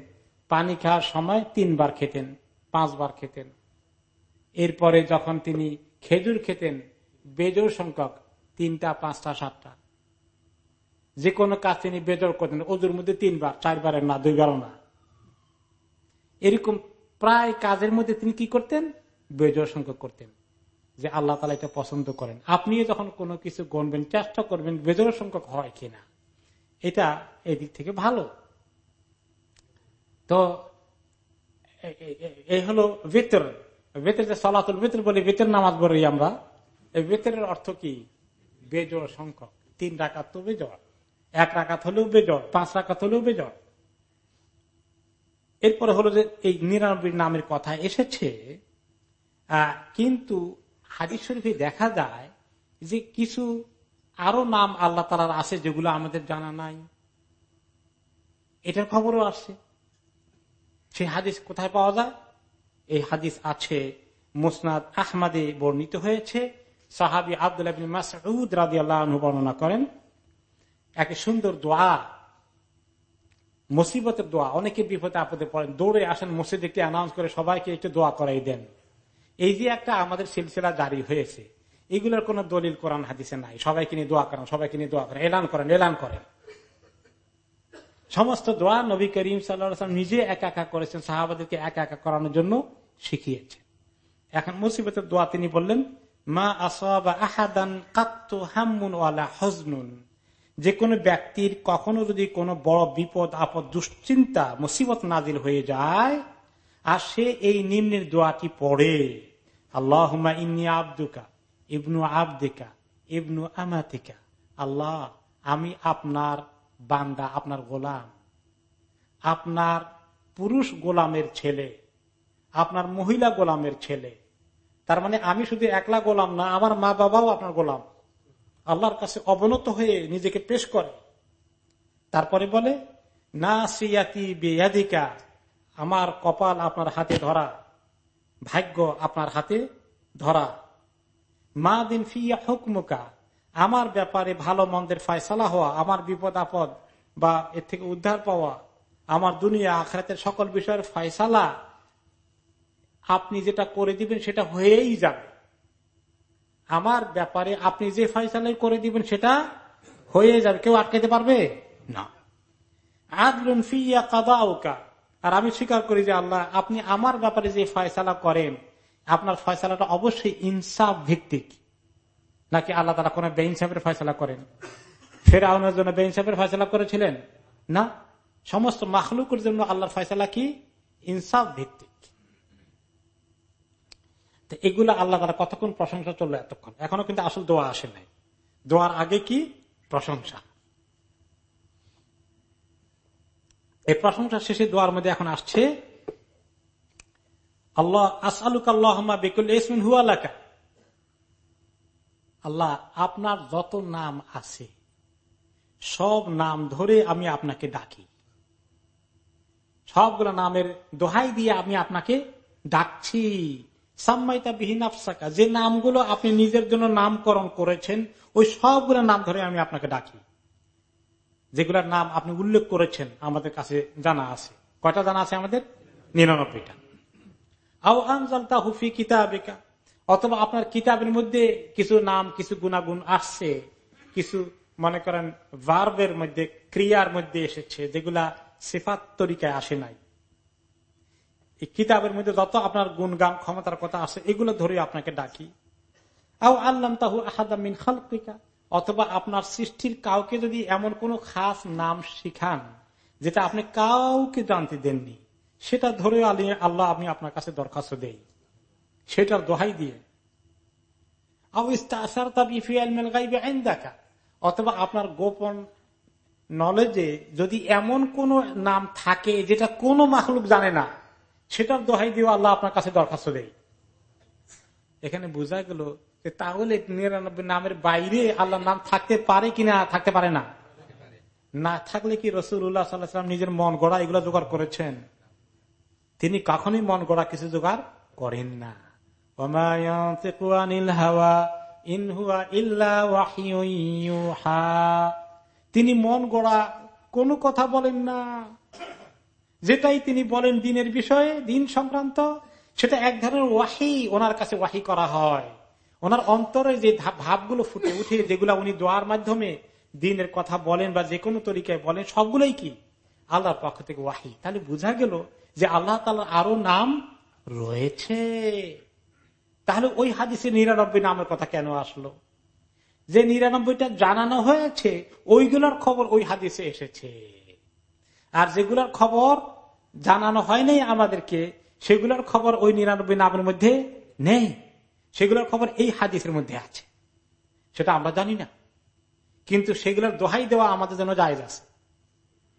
পানি খাওয়ার সময় তিনবার খেতেন, পাঁচবার খেতেন। এরপরে যখন তিনি খেজুর খেতেন বেজোর সংখ্যক, তিনটা, পাঁচটা, সাতটা। যে কোনো কাজ তিনি বেজর করতেন ওজুর মধ্যে তিনবার, চারবারের না, দুইবারও না। এরকম প্রায় কাজের মধ্যে তিনি কি করতেন? বেজর সংখ্যক করতেন। যে আল্লাহ তালা এটা পছন্দ করেন। আপনিও যখন কোনো কিছু গণবেন, চেষ্টা করবেন বেজর সংখ্যক হয় কিনা। এটা এদিক থেকে ভালো। তো এই হলো বেতর বেতর যে সলাতুল বেতর বলি বেতর নামাজ বলি আমরা। এই বেতরের অর্থ কি? বেজোড় সংখ্যক। তিন রাকাত তো বেজড়। এক রাকাত হলেও বেজড়, পাঁচ রাকাত হলেও বেজড়। এরপরে হলো যে এই নিরানব্বই নামের কথা এসেছে। কিন্তু হাদিস শরীফে দেখা যায় যে কিছু আরও নাম আল্লাহ তালার আছে যেগুলো আমাদের জানা নাই। এটার খবরও আসছে সেই হাদিস কোথায় পাওয়া যায়? এই হাদিস আছে, মুসনাদ আহমাদে বর্ণিত হয়েছে। সাহাবি আব্দুল মাসউদ রাজি আল্লাহ বর্ণনা করেন, এক সুন্দর দোয়া, মুসিবতের দোয়া। অনেকে বিপদে আপদে পড়েন, দৌড়ে আসেন, মসজিদ একটি অ্যানাউন্স করে সবাইকে একটু দোয়া করাই দেন। এই যে একটা আমাদের সিলসিলা জারি হয়েছে। এগুলোর কোন দলিল কোরআন, হাদিসে নাই। সবাইকে নিয়ে দোয়া করেন, সবাইকে নিয়ে দোয়া করেন, এলান করেন এলান করেন। সমস্ত দোয়া নবী করিম সাল্লাম নিজে একা একা করেছেন, সাহাবাদেরকে একা একা করানোর জন্য শিখিয়েছেন। এখন মুসিবতের দোয়া তিনি বললেন, মা আহাদান হামুন ওয়ালা হজনুন। যে কোনো ব্যক্তির কখনো যদি কোনো বড় বিপদ, আপদ, দুশ্চিন্তা, মুসিবত নাজিল হয়ে যায়, আর সে এই নিম্নের দোয়াটি পড়ে আল্লাহ ইন্নি আব্দুকা ইবনু আবদিকা, ইবনু আমাতিকা। আল্লাহ, আমি আপনার বান্দা, আপনার গোলাম। আপনার পুরুষ গোলামের ছেলে, আপনার মহিলা গোলামের ছেলে। তার মানে আমি শুধু একলা গোলাম না, আমার মা বাবাও আপনার গোলাম। আল্লাহর কাছে অবনত হয়ে নিজেকে পেশ করে। তারপরে বলে, না সিয়াতি বেয়াদিকা, আমার কপাল আপনার হাতে ধরা, ভাগ্য আপনার হাতে ধরা। মা দিন ফিয়া হুকমুকা। আমার ব্যাপারে ভালো মন্দের ফয়সালা হওয়া, আমার বিপদ আপদ বা এর থেকে উদ্ধার পাওয়া, আমার দুনিয়া আখরাতের সকল বিষয়ের ফয়সালা, আপনি যেটা করে দিবেন সেটা হয়েই যাবে। আমার ব্যাপারে আপনি যে ফয়সালাই করে দিবেন সেটা হয়ে যাবে। কেউ আটকাতে পারবে? না। আদলুন ফিয়া কাদা আর আমি স্বীকার করি যে আল্লাহ, আপনি আমার ব্যাপারে যে ফয়সালা করেন আপনার ফয়সালাটা অবশ্যই ইনসাফ ভিত্তিক। নাকি আল্লাহ তারা কোন বেইনসাফের ফয়সলা করেন? ফের আউনের জন্য বেইনসাফের ফয়সলা করেছিলেন? না। সমস্ত মাখলুকের জন্য আল্লাহর ফয়সলা কি? ইনসাফ ভিত্তিক। এগুলো আল্লাহ তারা কতক্ষণ প্রশংসা চলল এতক্ষণ? এখনও কিন্তু আসল দোয়া আসে নাই। দোয়ার আগে কি? প্রশংসা। এই প্রশংসা শেষে দোয়ার মধ্যে এখন আসছে আল্লাহ আসালুক আল্লাহ বিকুল ইসমিন হুয়ালাকা আল্লাহ, আপনার যত নাম আছে, সব নাম ধরে আমি আপনাকে ডাকি। সবগুলো নামের দোহাই দিয়ে আমি আপনাকে ডাকছি। সাম্মাইতা বিহীন আফসাকা যে নামগুলো আপনি নিজের জন্য নামকরণ করেছেন, ওই সবগুলো নাম ধরে আমি আপনাকে ডাকি। যেগুলোর নাম আপনি উল্লেখ করেছেন, আমাদের কাছে জানা আছে। কয়টা জানা আছে আমাদের? নিরানব্বইটা। অথবা আপনার কিতাবের মধ্যে কিছু নাম, কিছু গুণাগুণ আসছে, কিছু মনে করেন ভার্বের মধ্যে, ক্রিয়ার মধ্যে এসেছে, যেগুলা সিফাত তরিকায় আসে নাই। এই কিতাবের মধ্যে যত আপনার গুণগান, ক্ষমতার কথা আছে, এগুলো ধরে আপনাকে ডাকি। আও আল্লাহ তাহু আহাদামিন খালপিকা অথবা আপনার সৃষ্টির কাউকে যদি এমন কোন খাস নাম শিখান, যেটা আপনি কাউকে জানতে দেননি সেটা ধরে আলিয়ে আল্লাহ আমি আপনার কাছে দরখাস্ত দেই। সেটার দোহাই দিয়ে। অথবা আপনার গোপন নলেজে যদি এমন কোন নাম থাকে যেটা কোনো মাখলুক জানে না, সেটার দোহাই দিয়ে আল্লাহ আপনার কাছে দরখাস্ত দেয় এখানে বোঝা গেল যে তাহলে নিরানব্বই নামের বাইরে আল্লাহর নাম থাকতে পারে কিনা থাকতে পারে না? না থাকলে কি রসুল্লাহ সাল্লাহাম নিজের মন গড়া এগুলো জোগাড় করেছেন? তিনি কখনই মন গড়া কিছু জোগাড় করেন না। তিনি মন গড়া কোনো কথা বলেন না। যেটাই তিনি বলেন দিনের বিষয়ে, দিন সংক্রান্ত, সেটা এক ধরনের ওয়াহি, ওনার কাছে ওয়াহি করা হয়। ওনার অন্তরে যে ভাবগুলো ফুটে উঠে, যেগুলো উনি দোয়ার মাধ্যমে দিনের কথা বলেন বা যে কোনো তরিকায় বলেন, সবগুলোই কি? আল্লাহর পক্ষ থেকে ওয়াহি। তাহলে বোঝা গেল যে আল্লাহ তালার আরও নাম রয়েছে। তাহলে ওই হাদিসে নিরানব্বই নামের কথা কেন আসলো? যে নিরানব্বইটা জানানো হয়েছে, ওইগুলোর খবর ওই হাদিসে এসেছে। আর যেগুলোর খবর জানানো হয়নি আমাদেরকে, সেগুলোর খবর ওই নিরানব্বই নামের মধ্যে নেই। সেগুলোর খবর এই হাদিসের মধ্যে আছে। সেটা আমরা জানি না। কিন্তু সেগুলোর দোহাই দেওয়া আমাদের জন্য জায়গা আছে।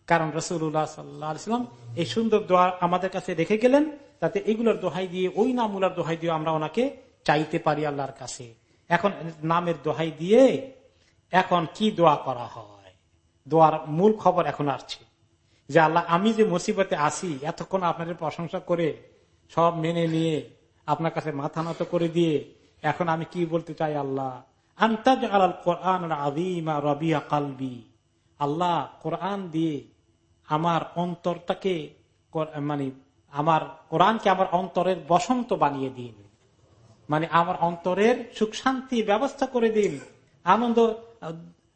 কারণ রসুল্লাহ সাল্লাম এই সুন্দর দোয়া আমাদের কাছে রেখে গেলেন, তাতে এগুলোর দোহাই দিয়ে, ওই নামগুলার দোহাই দিয়ে আমরা ওনাকে চাইতে পারি আল্লাহর কাছে। এখন নামের দোহাই দিয়ে এখন কি দোয়া করা হয়? দোয়ার মূল খবর এখন আসছে। যে আল্লাহ, আমি যে মুসিবতে আসি এতক্ষণ আপনাদের প্রশংসা করে সব মেনে নিয়ে, আপনার কাছে মাথা নত করে দিয়ে, এখন আমি কি বলতে চাই আল্লাহ? আন্তাজ আল কোরআন আদিমা রবিয়া কালবি। আল্লাহ, কোরআন দিয়ে আমার অন্তরটাকে মানে আমার কোরআনকে আমার অন্তরের বসন্ত বানিয়ে দিন। মানে আমার অন্তরের সুখ শান্তি ব্যবস্থা করে দিন। আনন্দ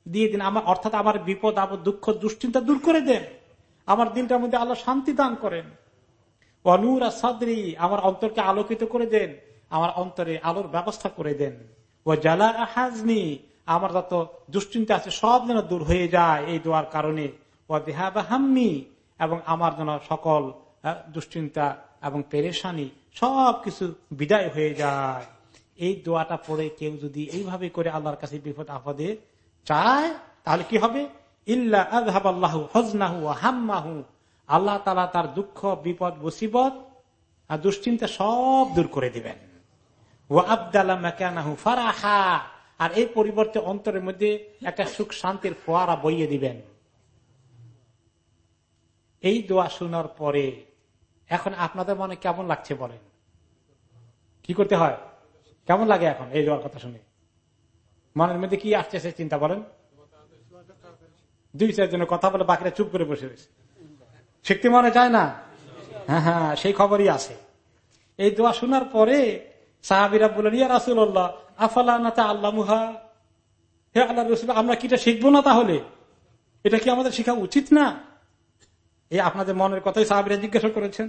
দিয়ে দিন। আমার, অর্থাৎ আমার বিপদ আবার দুঃখ, দুশ্চিন্তা দূর করে দেন। আমার দিনটার মধ্যে আল্লাহ শান্তি দান করেন। অনুর সাদরি, আমার অন্তরকে আলোকিত করে দেন। আমার অন্তরে আলোর ব্যবস্থা করে দেন। ও জালা হাজনি, আমার যত দুশ্চিন্তা আছে সব যেন দূর হয়ে যায় এই দোয়ার কারণে। হাম্মি, এবং আমার যেন সকল দুশ্চিন্তা এবং পেরেশানি সব কিছু বিদায় হয়ে যায়। এই দোয়াটা পড়ে কেউ যদি এইভাবে করে আল্লাহর কাছে বিপদ আপদে চায়, তাহলে কি হবে? ইল্লা আজহাব আল্লাহ হজনাহু হাম্মাহু। আল্লাহ তালা তার দুঃখ, বিপদ, মুসিবত আর দুশ্চিন্তা সব দূর করে দিবেন। ও আবদালাহু ফারাহা। আর এই পরিবর্তে অন্তরের মধ্যে একটা সুখ শান্তির ফোয়ারা বইয়ে দিবেন। এই দোয়া শোনার পরে এখন আপনাদের মনে কেমন লাগছে বলেন? কি করতে হয়? কেমন লাগে এখন এই দোয়ার কথা শুনে? মনের মধ্যে কি আসছে সে চিন্তা করেন দুই চারজনের কথা বলে বাকিরা চুপ করে বসে রয়েছে। শিখতে মনে চায় না? হ্যাঁ হ্যাঁ সেই খবরই আছে। এই দোয়া শোনার পরে সাহাবিরা বলেন ইয়া রাসুল্লাহ আফালা আল্লাহ মুহা হে আল্লাহ রসুল, আমরা কিটা শিখব না তাহলে? এটা কি আমাদের শেখা উচিত না? এই আপনাদের মনের কথাই সাহাবিরা জিজ্ঞাসা করেছেন।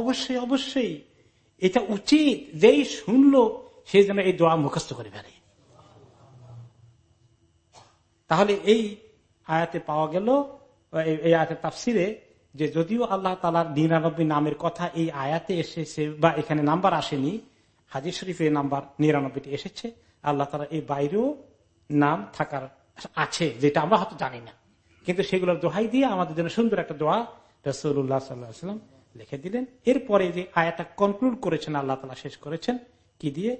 অবশ্যই অবশ্যই। এটা উচিত যেই শুনলো, সে যেন এই দোয়া মুখস্থ করে ফেলে। তাহলে এই আয়াতে পাওয়া গেল এই আয়াতের তাফসিরে যে যদিও আল্লাহ তালার নিরানব্বই নামের কথা এই আয়াতে এসেছে, বা এখানে নাম্বার আসেনি হাজির শরীফের নাম্বার নিরানব্বইটি এসেছে আল্লাহ তালা এই বাইরেও নাম থাকার আছে, যেটা আমরা হয়তো জানি না। কিন্তু সেগুলোর দোহাই দিয়ে আমাদের জন্য সুন্দর একটা দোয়া রসুল্লাহ সাল্লাম লিখে দিলেন। এরপরে যে আয়াটা কনক্লুড করেছেন, আল্লাহ তালা শেষ করেছেন, কি দিয়ে?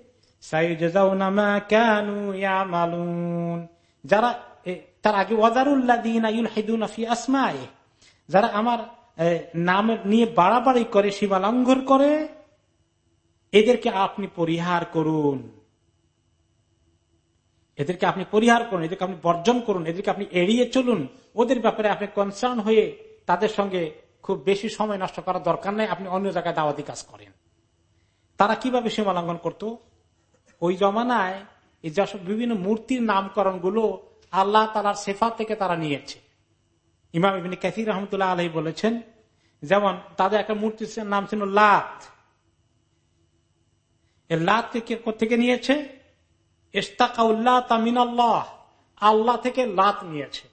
যারা তার আগে যারা আমার নাম নিয়ে বাড়াবাড়ি করে, সীমা লঙ্ঘন করে, এদেরকে আপনি পরিহার করুন। এদেরকে আপনি পরিহার করুন, এদেরকে আপনি বর্জন করুন, এদেরকে আপনি এড়িয়ে চলুন, ওদের ব্যাপারে আপনি কনসার্ন হয়ে তাদের সঙ্গে খুব বেশি সময় নষ্ট করার দরকার নেই, আপনি অন্য জায়গায় দাওয়াতি কাজ করেন। তারা কীভাবে সীমা লঙ্ঘন করত? ওই জমানায় এই যেসব বিভিন্ন মূর্তির নামকরণগুলো আল্লাহ তালার সেফা থেকে তারা নিয়েছে। ইমাম ইবিনী রহমতুল্লাহ আলহী বলেছেন, যেমন তাদের একটা মূর্তির নাম ছিল লাত। লাত থেকে নিয়েছে? আল্লাহ আল্লাহ থেকে লাত নিয়েছে।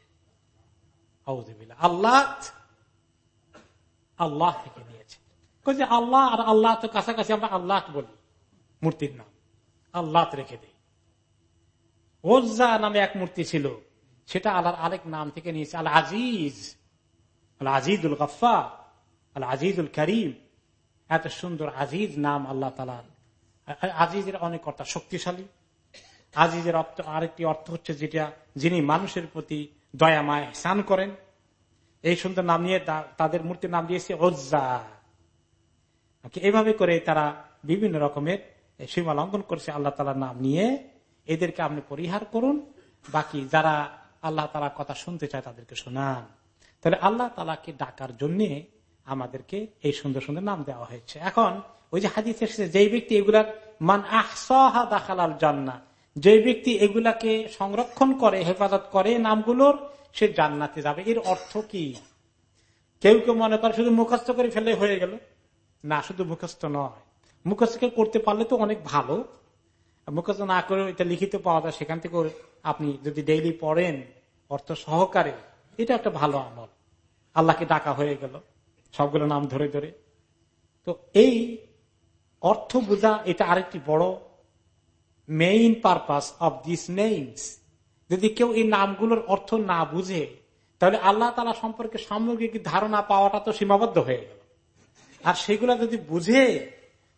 আল্লাহ আল্লাহ থেকে নিয়েছে। আল্লাহ আর আল্লাহ তো কাছাকাছি আমরা আল্লাহ বলি। মূর্তির নাম। আল্লাহ রেখে দেই। ওজা নামে এক মূর্তি ছিল। সেটা আল্লাহর আরেক নাম থেকে নিয়েছে। আল আজিজ। আল আজিদুল গফা আল আজিজুল করিম। এত সুন্দর আজিজ নাম আল্লাহ তালার আজিজের অনেক কর্তা শক্তিশালী। আজিজের অর্থ, আরেকটি অর্থ হচ্ছে যেটা যিনি মানুষের প্রতি দয়া, মায় স্নান করেন। এই সুন্দর নাম নিয়ে তাদের মূর্তির নাম দিয়েছে ওজ্জা। এভাবে করে তারা বিভিন্ন রকমের সীমা লঙ্ঘন করছে আল্লাহ তালার নাম নিয়ে। এদেরকে আপনি পরিহার করুন। বাকি যারা আল্লাহ তালা কথা শুনতে চায় তাদেরকে শোনান। তাহলে আল্লাহ তালাকে ডাকার জন্য আমাদেরকে এই সুন্দর সুন্দর নাম দেওয়া হয়েছে। এখন ওই যে হাদিস এসেছে, যেই ব্যক্তি এগুলার মান আহসাহা দাখালাল জান্না যে ব্যক্তি এগুলাকে সংরক্ষণ করে, হেফাজত করে নামগুলোর, সে জান্নাতে যাবে। এর অর্থ কি? কেউ কেউ মনে করে শুধু মুখস্থ করে ফেলে হয়ে গেল। না, শুধু মুখস্থ নয়। মুখস্থ করতে পারলে তো অনেক ভালো। মুখস্থ না করে এটা লিখিত পাওয়া যায়, সেখান থেকে আপনি যদি ডেইলি পড়েন, অর্থ সহকারে, এটা একটা ভালো আমল। আল্লাহকে ডাকা হয়ে গেল, সবগুলো নাম ধরে ধরে। তো এই অর্থ বোঝা, এটা আরেকটি বড় main purpose of this names যদি কেউ এই নামগুলোর অর্থ না বুঝে, তাহলে আল্লাহ তালা সম্পর্কে সামগ্রিক ধারণা পাওয়াটা তো সীমাবদ্ধ হয়ে গেল। আর সেগুলা যদি বুঝে,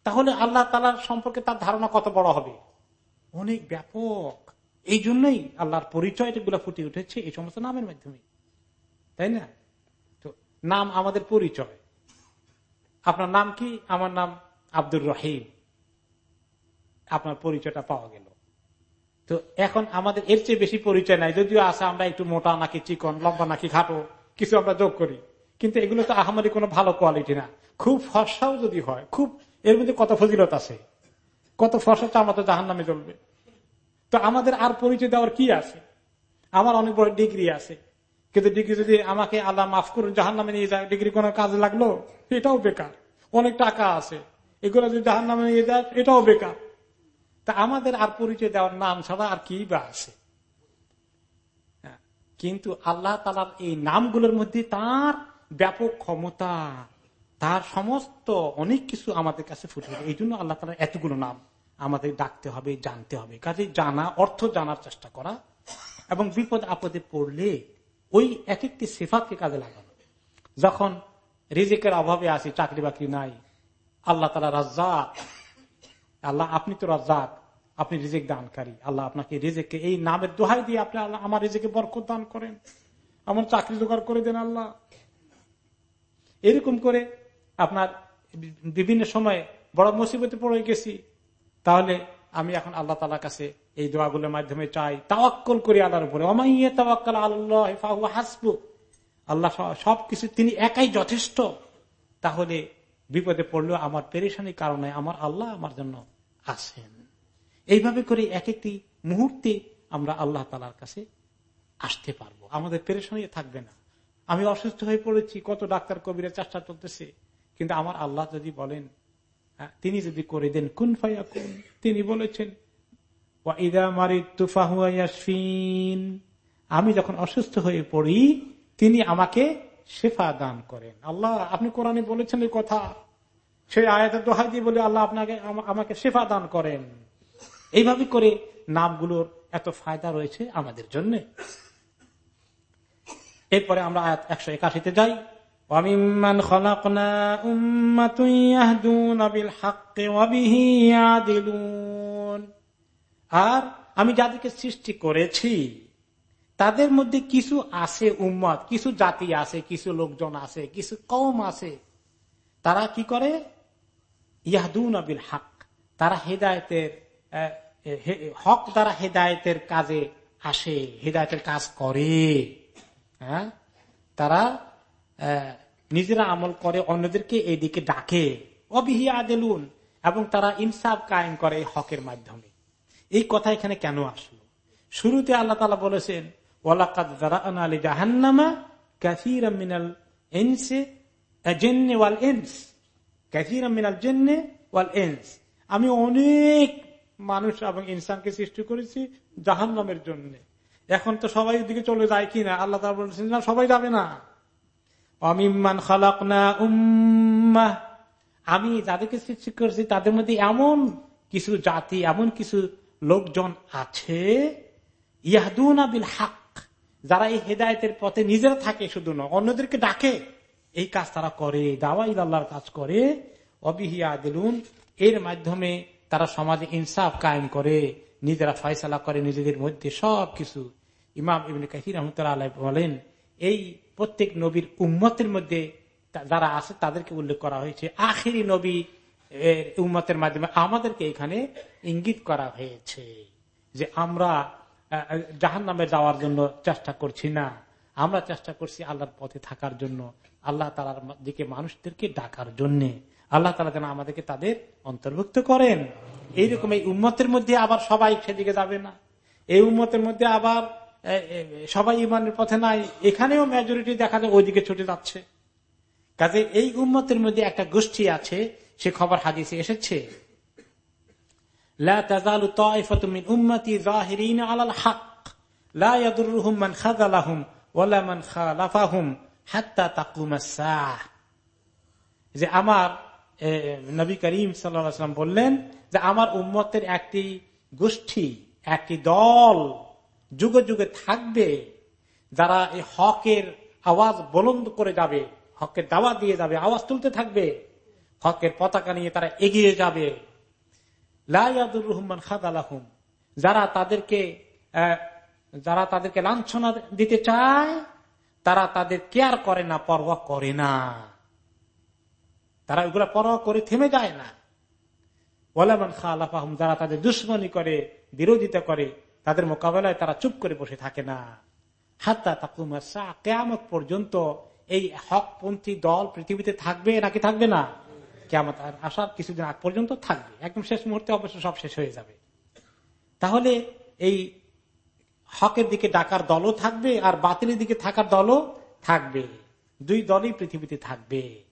তাহলে আল্লাহ তালার সম্পর্কে তার ধারণা কত বড় হবে? অনেক ব্যাপক। এই জন্যই আল্লাহর পরিচয় এগুলো ফুটে উঠেছে এই সমস্ত নামের মাধ্যমে। তাই না? তো নাম আমাদের পরিচয়। আপনার নাম কি? আমার নাম আব্দুর রহিম। আপনার পরিচয়টা পাওয়া গেল। তো এখন আমাদের এর চেয়ে বেশি পরিচয় নাই। যদিও আছে, আমরা একটু মোটা নাকি চিকন, লম্বা নাকি খাটো কিছু আমরা যোগ করি। কিন্তু এগুলো তো আহামারি কোনো ভালো কোয়ালিটি না। খুব ফর্সাও যদি হয়, খুব এর মধ্যে কত ফজিলত আছে? কত ফসা চামড়া তো জাহান নামে চলবে তো আমাদের আর পরিচয় দেওয়ার কি আছে? আমার অনেক বড় ডিগ্রি আছে। কিন্তু ডিগ্রি যদি আমাকে আল্লাহ মাফ করুন জাহান নামে নিয়ে যায় ডিগ্রি কোনো কাজে লাগল? এটাও বেকার। অনেক টাকা আছে। এগুলো যদি জাহান নামে নিয়ে যায়, এটাও বেকার। তা আমাদের আর পরিচয় দেওয়ার নাম ছাড়া আর কি বা আছে? হ্যাঁ, কিন্তু আল্লাহ তালার এই নামগুলোর মধ্যে তার ব্যাপক ক্ষমতা তার সমস্ত অনেক কিছু আমাদের কাছে ফুটে এই জন্য আল্লাহ তালার এতগুলো নাম আমাদের ডাকতে হবে জানতে হবে। কাজে জানা অর্থ জানার চেষ্টা করা এবং বিপদ আপদে পড়লে ওই এক একটি সেফাতকে কাজে লাগানো। যখন রিজিকের অভাবে আসি চাকরি বাকরি নাই আল্লাহ তালা রাজ্জাক আল্লাহ, আপনি তো রাজ্জাক, আপনি রিজেক দানকারী। আল্লাহ আপনাকে রিজেককে, এই নামের দোহাই দিয়ে আপনি আল্লাহ আমার রিজেকে বরকত দান করেন। আমার চাকরি জোগাড় করে দেন আল্লাহ। এরকম করে আপনার বিভিন্ন সময়ে বড় মুসিবতে পড়ে গেছি। তাহলে আমি এখন আল্লাহ তালার কাছে এই দোয়াগুলোর মাধ্যমে চাই। তাওয়াক্কল করি আল্লাহর উপরে। অমাইয়ে তাওয়াক্কাল আল্লাহ হাসবু। আল্লাহ সবকিছু তিনি একাই যথেষ্ট। তাহলে বিপদে পড়লেও আমার পেরেশানির কারণে আমার আল্লাহ আমার জন্য আছেন। এইভাবে করে এক একটি মুহূর্তে আমরা আল্লাহ তালার কাছে আসতে পারব। আমাদের পেরেশানি থাকবে না। আমি অসুস্থ হয়ে পড়েছি কত ডাক্তার কবিরা চেষ্টা চলতেছে। কিন্তু আমার আল্লাহ যদি বলেন হ্যাঁ, তিনি যদি করে দেন কুন ফাইয়া কুন তিনি বলেছেন আমি যখন অসুস্থ হয়ে পড়ি তিনি আমাকে শেফা দান করেন। আল্লাহ আপনি কোরআনে বলেছেন এই কথা। সেই আয়াতের দোহাই দিয়ে বলে আল্লাহ আপনাকে আমাকে সেফা দান করেন। এইভাবে করে নামগুলোর এত ফায়দা রয়েছে আমাদের জন্য। এরপরে আমরা আয়াত একশো একাশিতে যাই। আর আমি যাদেরকে সৃষ্টি করেছি, তাদের মধ্যে কিছু আছে উম্মত কিছু জাতি আছে, কিছু লোকজন আছে, কিছু কম আছে। তারা কি করে? ইয়াহদুন আবিল হক তারা হেদায়তের হক দ্বারা হেদায়তের কাজে আসে, হেদায়তের কাজ করে। হ্যাঁ? তারা নিজেরা আমল করে, অন্যদেরকে এদিকে ডাকে। অবিহিয়া এবং তারা ইনসাফ কায়েম করে হকের মাধ্যমে। এই কথা এখানে কেন আসলো? শুরুতে আল্লাহ তালা বলেছেন, ওয়ালাকাদ আলী জাহান্নামা কাসির মিনাল এনসে জেন্নে ওয়াল এনস মিনাল জেন্নে ওয়াল এনস আমি অনেক মানুষ এবং ইনসানকে সৃষ্টি করেছি জাহান নামের জন্য। এখন তো সবাই দিকে চলে যায় কিনা? আল্লাহ বলেছেন, না, সবাই যাবে না। অমিমান খালাক না উম্মাহ আমি যাদেরকে সৃষ্টি করেছি, তাদের মধ্যে এমন কিছু জাতি, এমন কিছু লোকজন আছে, ইয়াহদুন আবিল হাক, যারা এই হেদায়তের পথে নিজেরা থাকে শুধু না, অন্যদেরকে ডাকে। এই কাজ তারা করে, দাওয়াই আল্লাহর কাজ করে। অবিহিয়া দিলুন এর মাধ্যমে তারা সমাজে ইনসাফ কায়েম করে, নিজেরা ফয়সলা করে, নিজেদের মধ্যে সব কিছু ইমাম ইবিন কাহির রহমতুল্লাহ বলেন, এই প্রত্যেক নবীর উম্মতের মধ্যে যারা আছে তাদেরকে উল্লেখ করা হয়েছে, আখিরি নবী উম্মতের মাধ্যমে আমাদেরকে এখানে ইঙ্গিত করা হয়েছে যে আমরা জাহান নামে যাওয়ার জন্য চেষ্টা করছি না। আমরা চেষ্টা করছি আল্লাহর পথে থাকার জন্য। আল্লাহ তালার দিকে মানুষদেরকে ডাকার জন্য। আল্লাহ তালা যেন আমাদেরকে তাদের অন্তর্ভুক্ত করেন। এইরকম এই উম্মতের মধ্যে আবার সবাই সেদিকে যাবে না। এই উম্মতের মধ্যে আবার সবাই ইমানের পথে নাই। এখানেও মেজরিটি দেখা যায়, ওইদিকে ছুটে যাচ্ছে। কাজে এই উম্মতের মধ্যে একটা গোষ্ঠী আছে, সে খবর হাদিসে এসেছে। যে আমার নবী করিম সাল্লাম বললেন যে আমার উম্মতের একটি গোষ্ঠী, একটি দল যুগে যুগে থাকবে, যারা এই হকের আওয়াজ বলন্দ করে যাবে, হকের দাওয়া দিয়ে যাবে, আওয়াজ তুলতে থাকবে, হকের পতাকা নিয়ে তারা এগিয়ে যাবে। লাইয়াদুর রহমান খাদ আলাহুম যারা তাদেরকে যারা তাদেরকে লাঞ্ছনা দিতে চায় তারা তাদের কেয়ার করে না, পরোয়া করে না। তারা ওইগুলা পরোয়া করে থেমে যায় না। ওলামান খা আলাফাহম যারা তাদের দুশ্মনী করে, বিরোধিতা করে, তাদের মোকাবেলায় তারা চুপ করে বসে থাকে না। হাত্তা তাকুমা কেয়ামত পর্যন্ত এই হকপন্থী দল পৃথিবীতে থাকবে নাকি থাকবে না? কেমন আসার কিছুদিন আগ পর্যন্ত থাকবে। একদম শেষ মুহূর্তে অবশ্য সব শেষ হয়ে যাবে। তাহলে এই হকের দিকে ডাকার দলও থাকবে আর বাতিলের দিকে থাকার দলও থাকবে। দুই দলই পৃথিবীতে থাকবে।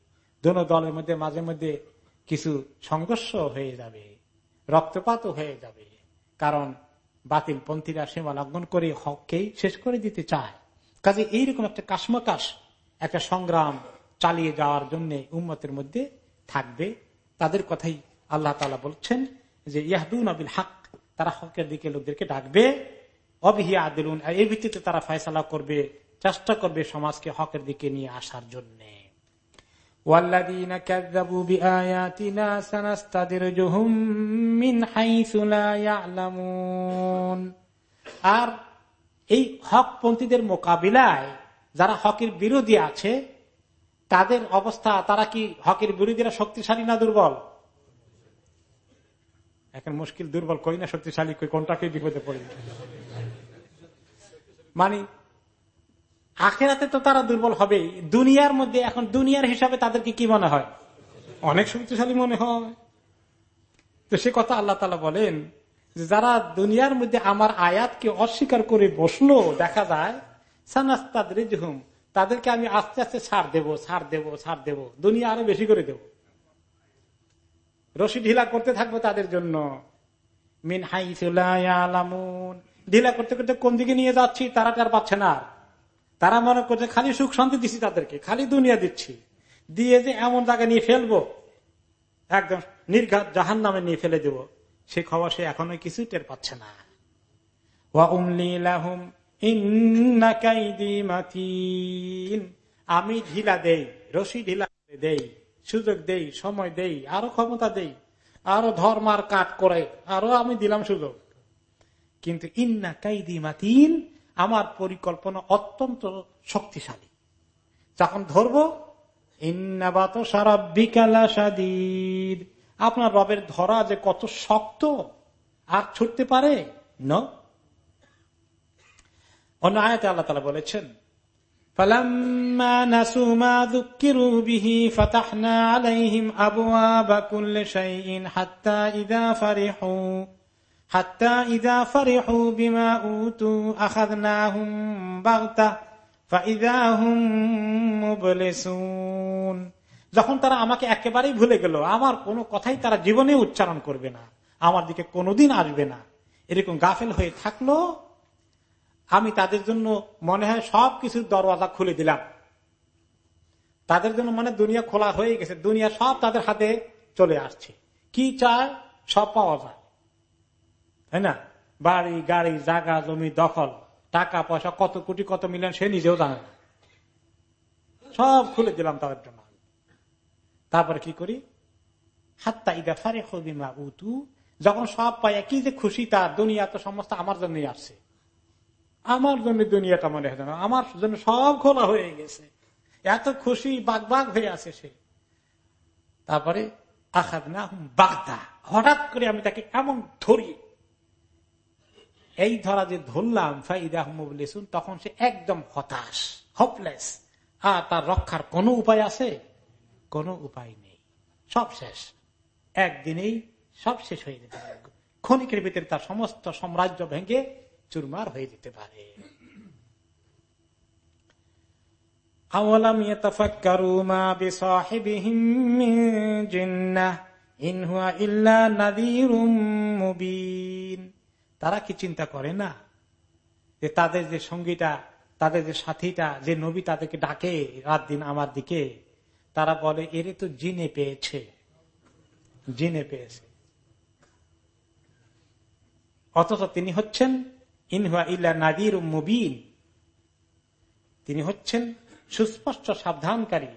দোনো দলের মধ্যে মাঝে মধ্যে কিছু সংঘর্ষ হয়ে যাবে, রক্তপাতও হয়ে যাবে। কারণ বাতিল পন্থীরা সীমা লঙ্ঘন করে হককেই শেষ করে দিতে চায়। কাজে এইরকম একটা কাশমাকাশ, একটা সংগ্রাম চালিয়ে যাওয়ার জন্য উম্মতের মধ্যে থাকবে। তাদের কথাই আল্লাহ তালা বলছেন যে, ইয়াহদুন আবিল হক, তারা হকের দিকে লোকদেরকে ডাকবে। অবিহিয়া আদিলুন এই ভিত্তিতে তারা ফয়সালা করবে চেষ্টা করবে সমাজকে হকের দিকে নিয়ে আসার জন্য। আর এই হকপন্থীদের মোকাবিলায় যারা হকের বিরোধী আছে তাদের অবস্থা তারা কি হকের বিরোধীরা শক্তিশালী না দুর্বল? এখন মুশকিল দুর্বল কই না শক্তিশালী কই কোনটাকে বিপদে পড়ে? মানে আখেরাতে তো তারা দুর্বল হবেই। দুনিয়ার মধ্যে এখন দুনিয়ার হিসাবে তাদেরকে কি মনে হয়? অনেক শক্তিশালী মনে হয়। তো সে কথা আল্লাহ তালা বলেন যে, যারা দুনিয়ার মধ্যে আমার আয়াতকে অস্বীকার করে বসল, দেখা যায় সানাস্তাদ তাদেরকে আমি আস্তে আস্তে ছাড় দেব ছাড় দেব ছাড় দেব। দুনিয়া আরও বেশি করে দেব। রশি ঢিলা করতে থাকব তাদের জন্য। মিন হাই আলামুন ঢিলা করতে করতে কোন দিকে নিয়ে যাচ্ছি, তারা তার পাচ্ছে না তারা মনে করছে, খালি সুখ শান্তি দিচ্ছি তাদেরকে, খালি দুনিয়া দিচ্ছি। দিয়ে যে এমন জায়গায় নিয়ে ফেলব, একদম নির্ঘাত জাহান নামে নিয়ে ফেলে দেব। সে খবর সে এখনও কিছু টের পাচ্ছে না। আমি ঢিলা দেই, রশি ঢিলা দেই, সুযোগ দেই, সময় দেই, আরও ক্ষমতা দেই, আরও ধর্মার কাট করে, আরও আমি দিলাম সুযোগ। কিন্তু ইন্না কাইদি মাতিন, আমার পরিকল্পনা অত্যন্ত শক্তিশালী। যখন ধরবো ইন্নাবাত সারা বিকালা আপনার রবের ধরা যে কত শক্ত, আর ছুটতে পারে? ন অন্য আয়াতে আল্লাহ তালা বলেছেন, ফালাম্মা حتى إذا فرحوا حتى إذا فرحوا بما أوتوا أخذناهم بغتة فإذا هم مبلسون যখন তারা আমাকে একেবারেই ভুলে গেল আমার কোনো কথাই তারা জীবনে উচ্চারণ করবে না আমার দিকে কোনোদিন আসবে না এরকম গাফেল হয়ে থাকলো আমি তাদের জন্য মনে হয় সব কিছুর দরওয়াজা খুলে দিলাম তাদের জন্য মানে দুনিয়া খোলা হয়ে গেছে দুনিয়া সব তাদের হাতে চলে আসছে কি চায় সব পাওয়া যায় তাই না? বাড়ি, গাড়ি জাগা জমি, দখল, টাকা পয়সা, কত কোটি, কত মিলিয়ন, সে নিজেও জানে না। সব খুলে দিলাম তাদের জন্য। তারপরে কি করি? হাত্তা ইদা ফারে হবিমা উতু, যখন সব পাই কি যে খুশি তার দুনিয়া তো সমস্ত আমার জন্যই আসছে। আমার জন্য দুনিয়াটা মনে হয় আমার জন্য সব খোলা হয়ে গেছে। এত খুশি, বাঘ বাঘ হয়ে আছে সে। তারপরে আখাদ না বাগদা। হঠাৎ করে আমি তাকে এমন ধরি এই ধরা যে ধরলাম ফাইদা তখন সে একদম হতাশ হপলেস আর তার রক্ষার কোনো উপায় আছে? কোনো উপায় নেই। সব শেষ। একদিনেই সব শেষ হয়ে যেতে পারে। ক্ষণিকের ভিতরে তার সমস্ত সাম্রাজ্য ভেঙে চুরমার হয়ে যেতে পারে। তারা কি চিন্তা করে না? যে তাদের যে সঙ্গীটা, তাদের যে সাথীটা, যে নবী তাদেরকে ডাকে রাত দিন আমার দিকে, তারা বলে, এরে তো জিনে পেয়েছে। জিনে পেয়েছে। অথচ তিনি হচ্ছেন ইনহুয়া ইল্লা নাদির মুবিন। তিনি হচ্ছেন সুস্পষ্ট সাবধানকারী।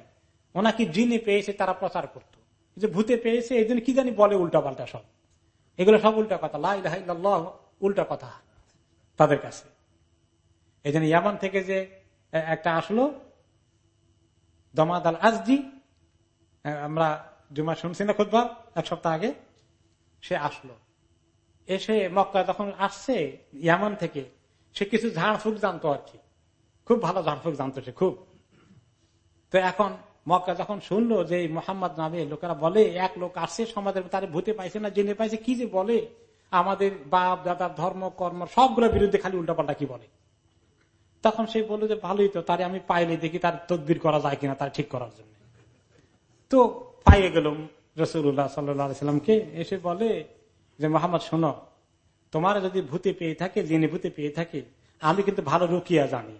ওনাকে জিনে পেয়েছে, তারা প্রচার করত। যে ভূতে পেয়েছে, এই জন্য কি জানি বলে উল্টা পাল্টা সব। এগুলো সব উল্টা কথা। লাই উল্টা কথা তাদের কাছে। এই জন্য ইয়ামান থেকে যে একটা আসলো, দমাদ আল আজদি আমরা জুমা শুনছি না খুব এক সপ্তাহ আগে, সে আসলো। এসে মক্কা যখন আসছে, ইয়ামান থেকে, সে কিছু ঝাড়ফুক জানতো আর কি। খুব ভালো ঝাড়ফুক জানতো সে, খুব। তো এখন মক্কা যখন শুনলো যে মোহাম্মদ নামে লোকেরা বলে, এক লোক আসছে, সমাজের তারা ভূতে পাইছে না, জেনে পাইছে, কি যে বলে? আমাদের বাপ দাদার ধর্ম, কর্ম, সবগুলোর বিরুদ্ধে খালি উল্টাপাল্টা কি বলে? তখন সে বলল যে, ভালোই তো, তারে আমি পাইলে দেখি তার তদবির করা যায় কিনা, তার ঠিক করার জন্য। তো পাইয়ে গেল রসুল্লাহ সাল্লামকে, এসে বলে যে, মোহাম্মদ, শোনো, তোমার যদি ভূতে পেয়ে থাকে, জেনে ভূতে পেয়ে থাকে, আমি কিন্তু ভালো রুকিয়া জানি,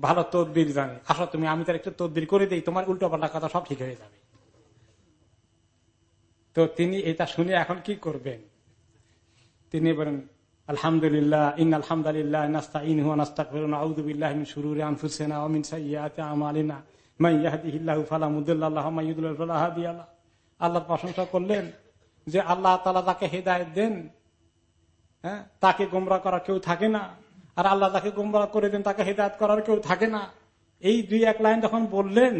ভালো তদবির জানি। আসো তুমি, আমি তার একটু তদবির করে দিই, তোমার উল্টো পাল্টা কথা সব ঠিক হয়ে যাবে। তো তিনি এটা শুনে এখন কি করবেন? তিনি বলেন, আলহামদুলিল্লাহ ইন আল্লাহর প্রশংসা করলেন যে আল্লাহ তাকে দেন হ্যাঁ তাকে গোমরা করা কেউ থাকে না। আর আল্লাহ তাকে গোমরা করে দেন, তাকে হেদায়ত করার কেউ থাকে না। এই দুই এক লাইন যখন বললেন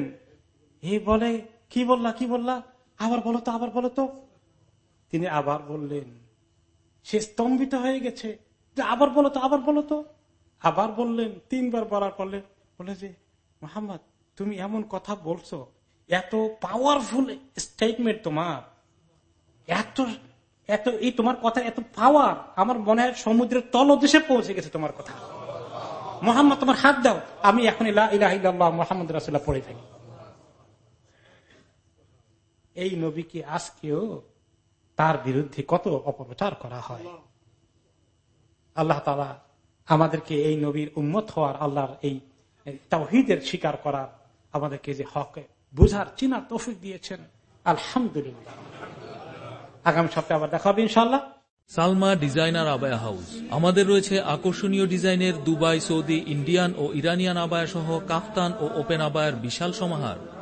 এই বলে, কি বললা কি বললা? আবার বলো তো, আবার বলো তো। তিনি আবার বললেন সে স্তম্ভিত হয়ে গেছে। যে আবার বলো তো, আবার বলো তো। আবার বললেন, তিনবার বলার পরে বলে যে, মোহাম্মদ, তুমি এমন কথা বলছো, এত পাওয়ারফুল স্টেটমেন্ট তোমার। এত এত, এই তোমার কথা, এত পাওয়ার আমার মনে হয় সমুদ্রের তল তলদেশে পৌঁছে গেছে তোমার কথা। মোহাম্মদ, তোমার হাত দাও, আমি এখন মোহাম্মদ রাসুল্লাহ পড়ে থাকি। এই নবীকে আজকেও তার বিরুদ্ধে কত অপপ্রচার করা হয়? আল্লাহ তালা আমাদেরকে এই নবীর উন্মত হওয়ার আল্লাহর এই তাহিদের স্বীকার করার আমাদেরকে যে হক বুঝার, চিনার তৌফিক দিয়েছেন। আলহামদুলিল্লাহ। আগামী সপ্তাহে আবার দেখা হবে ইনশাল্লাহ সালমা ডিজাইনার আবায়া হাউস। আমাদের রয়েছে আকর্ষণীয় ডিজাইনের দুবাই, সৌদি, ইন্ডিয়ান ও ইরানিয়ান আবায়া সহ কাফতান ও ওপেন আবায়ের বিশাল সমাহার।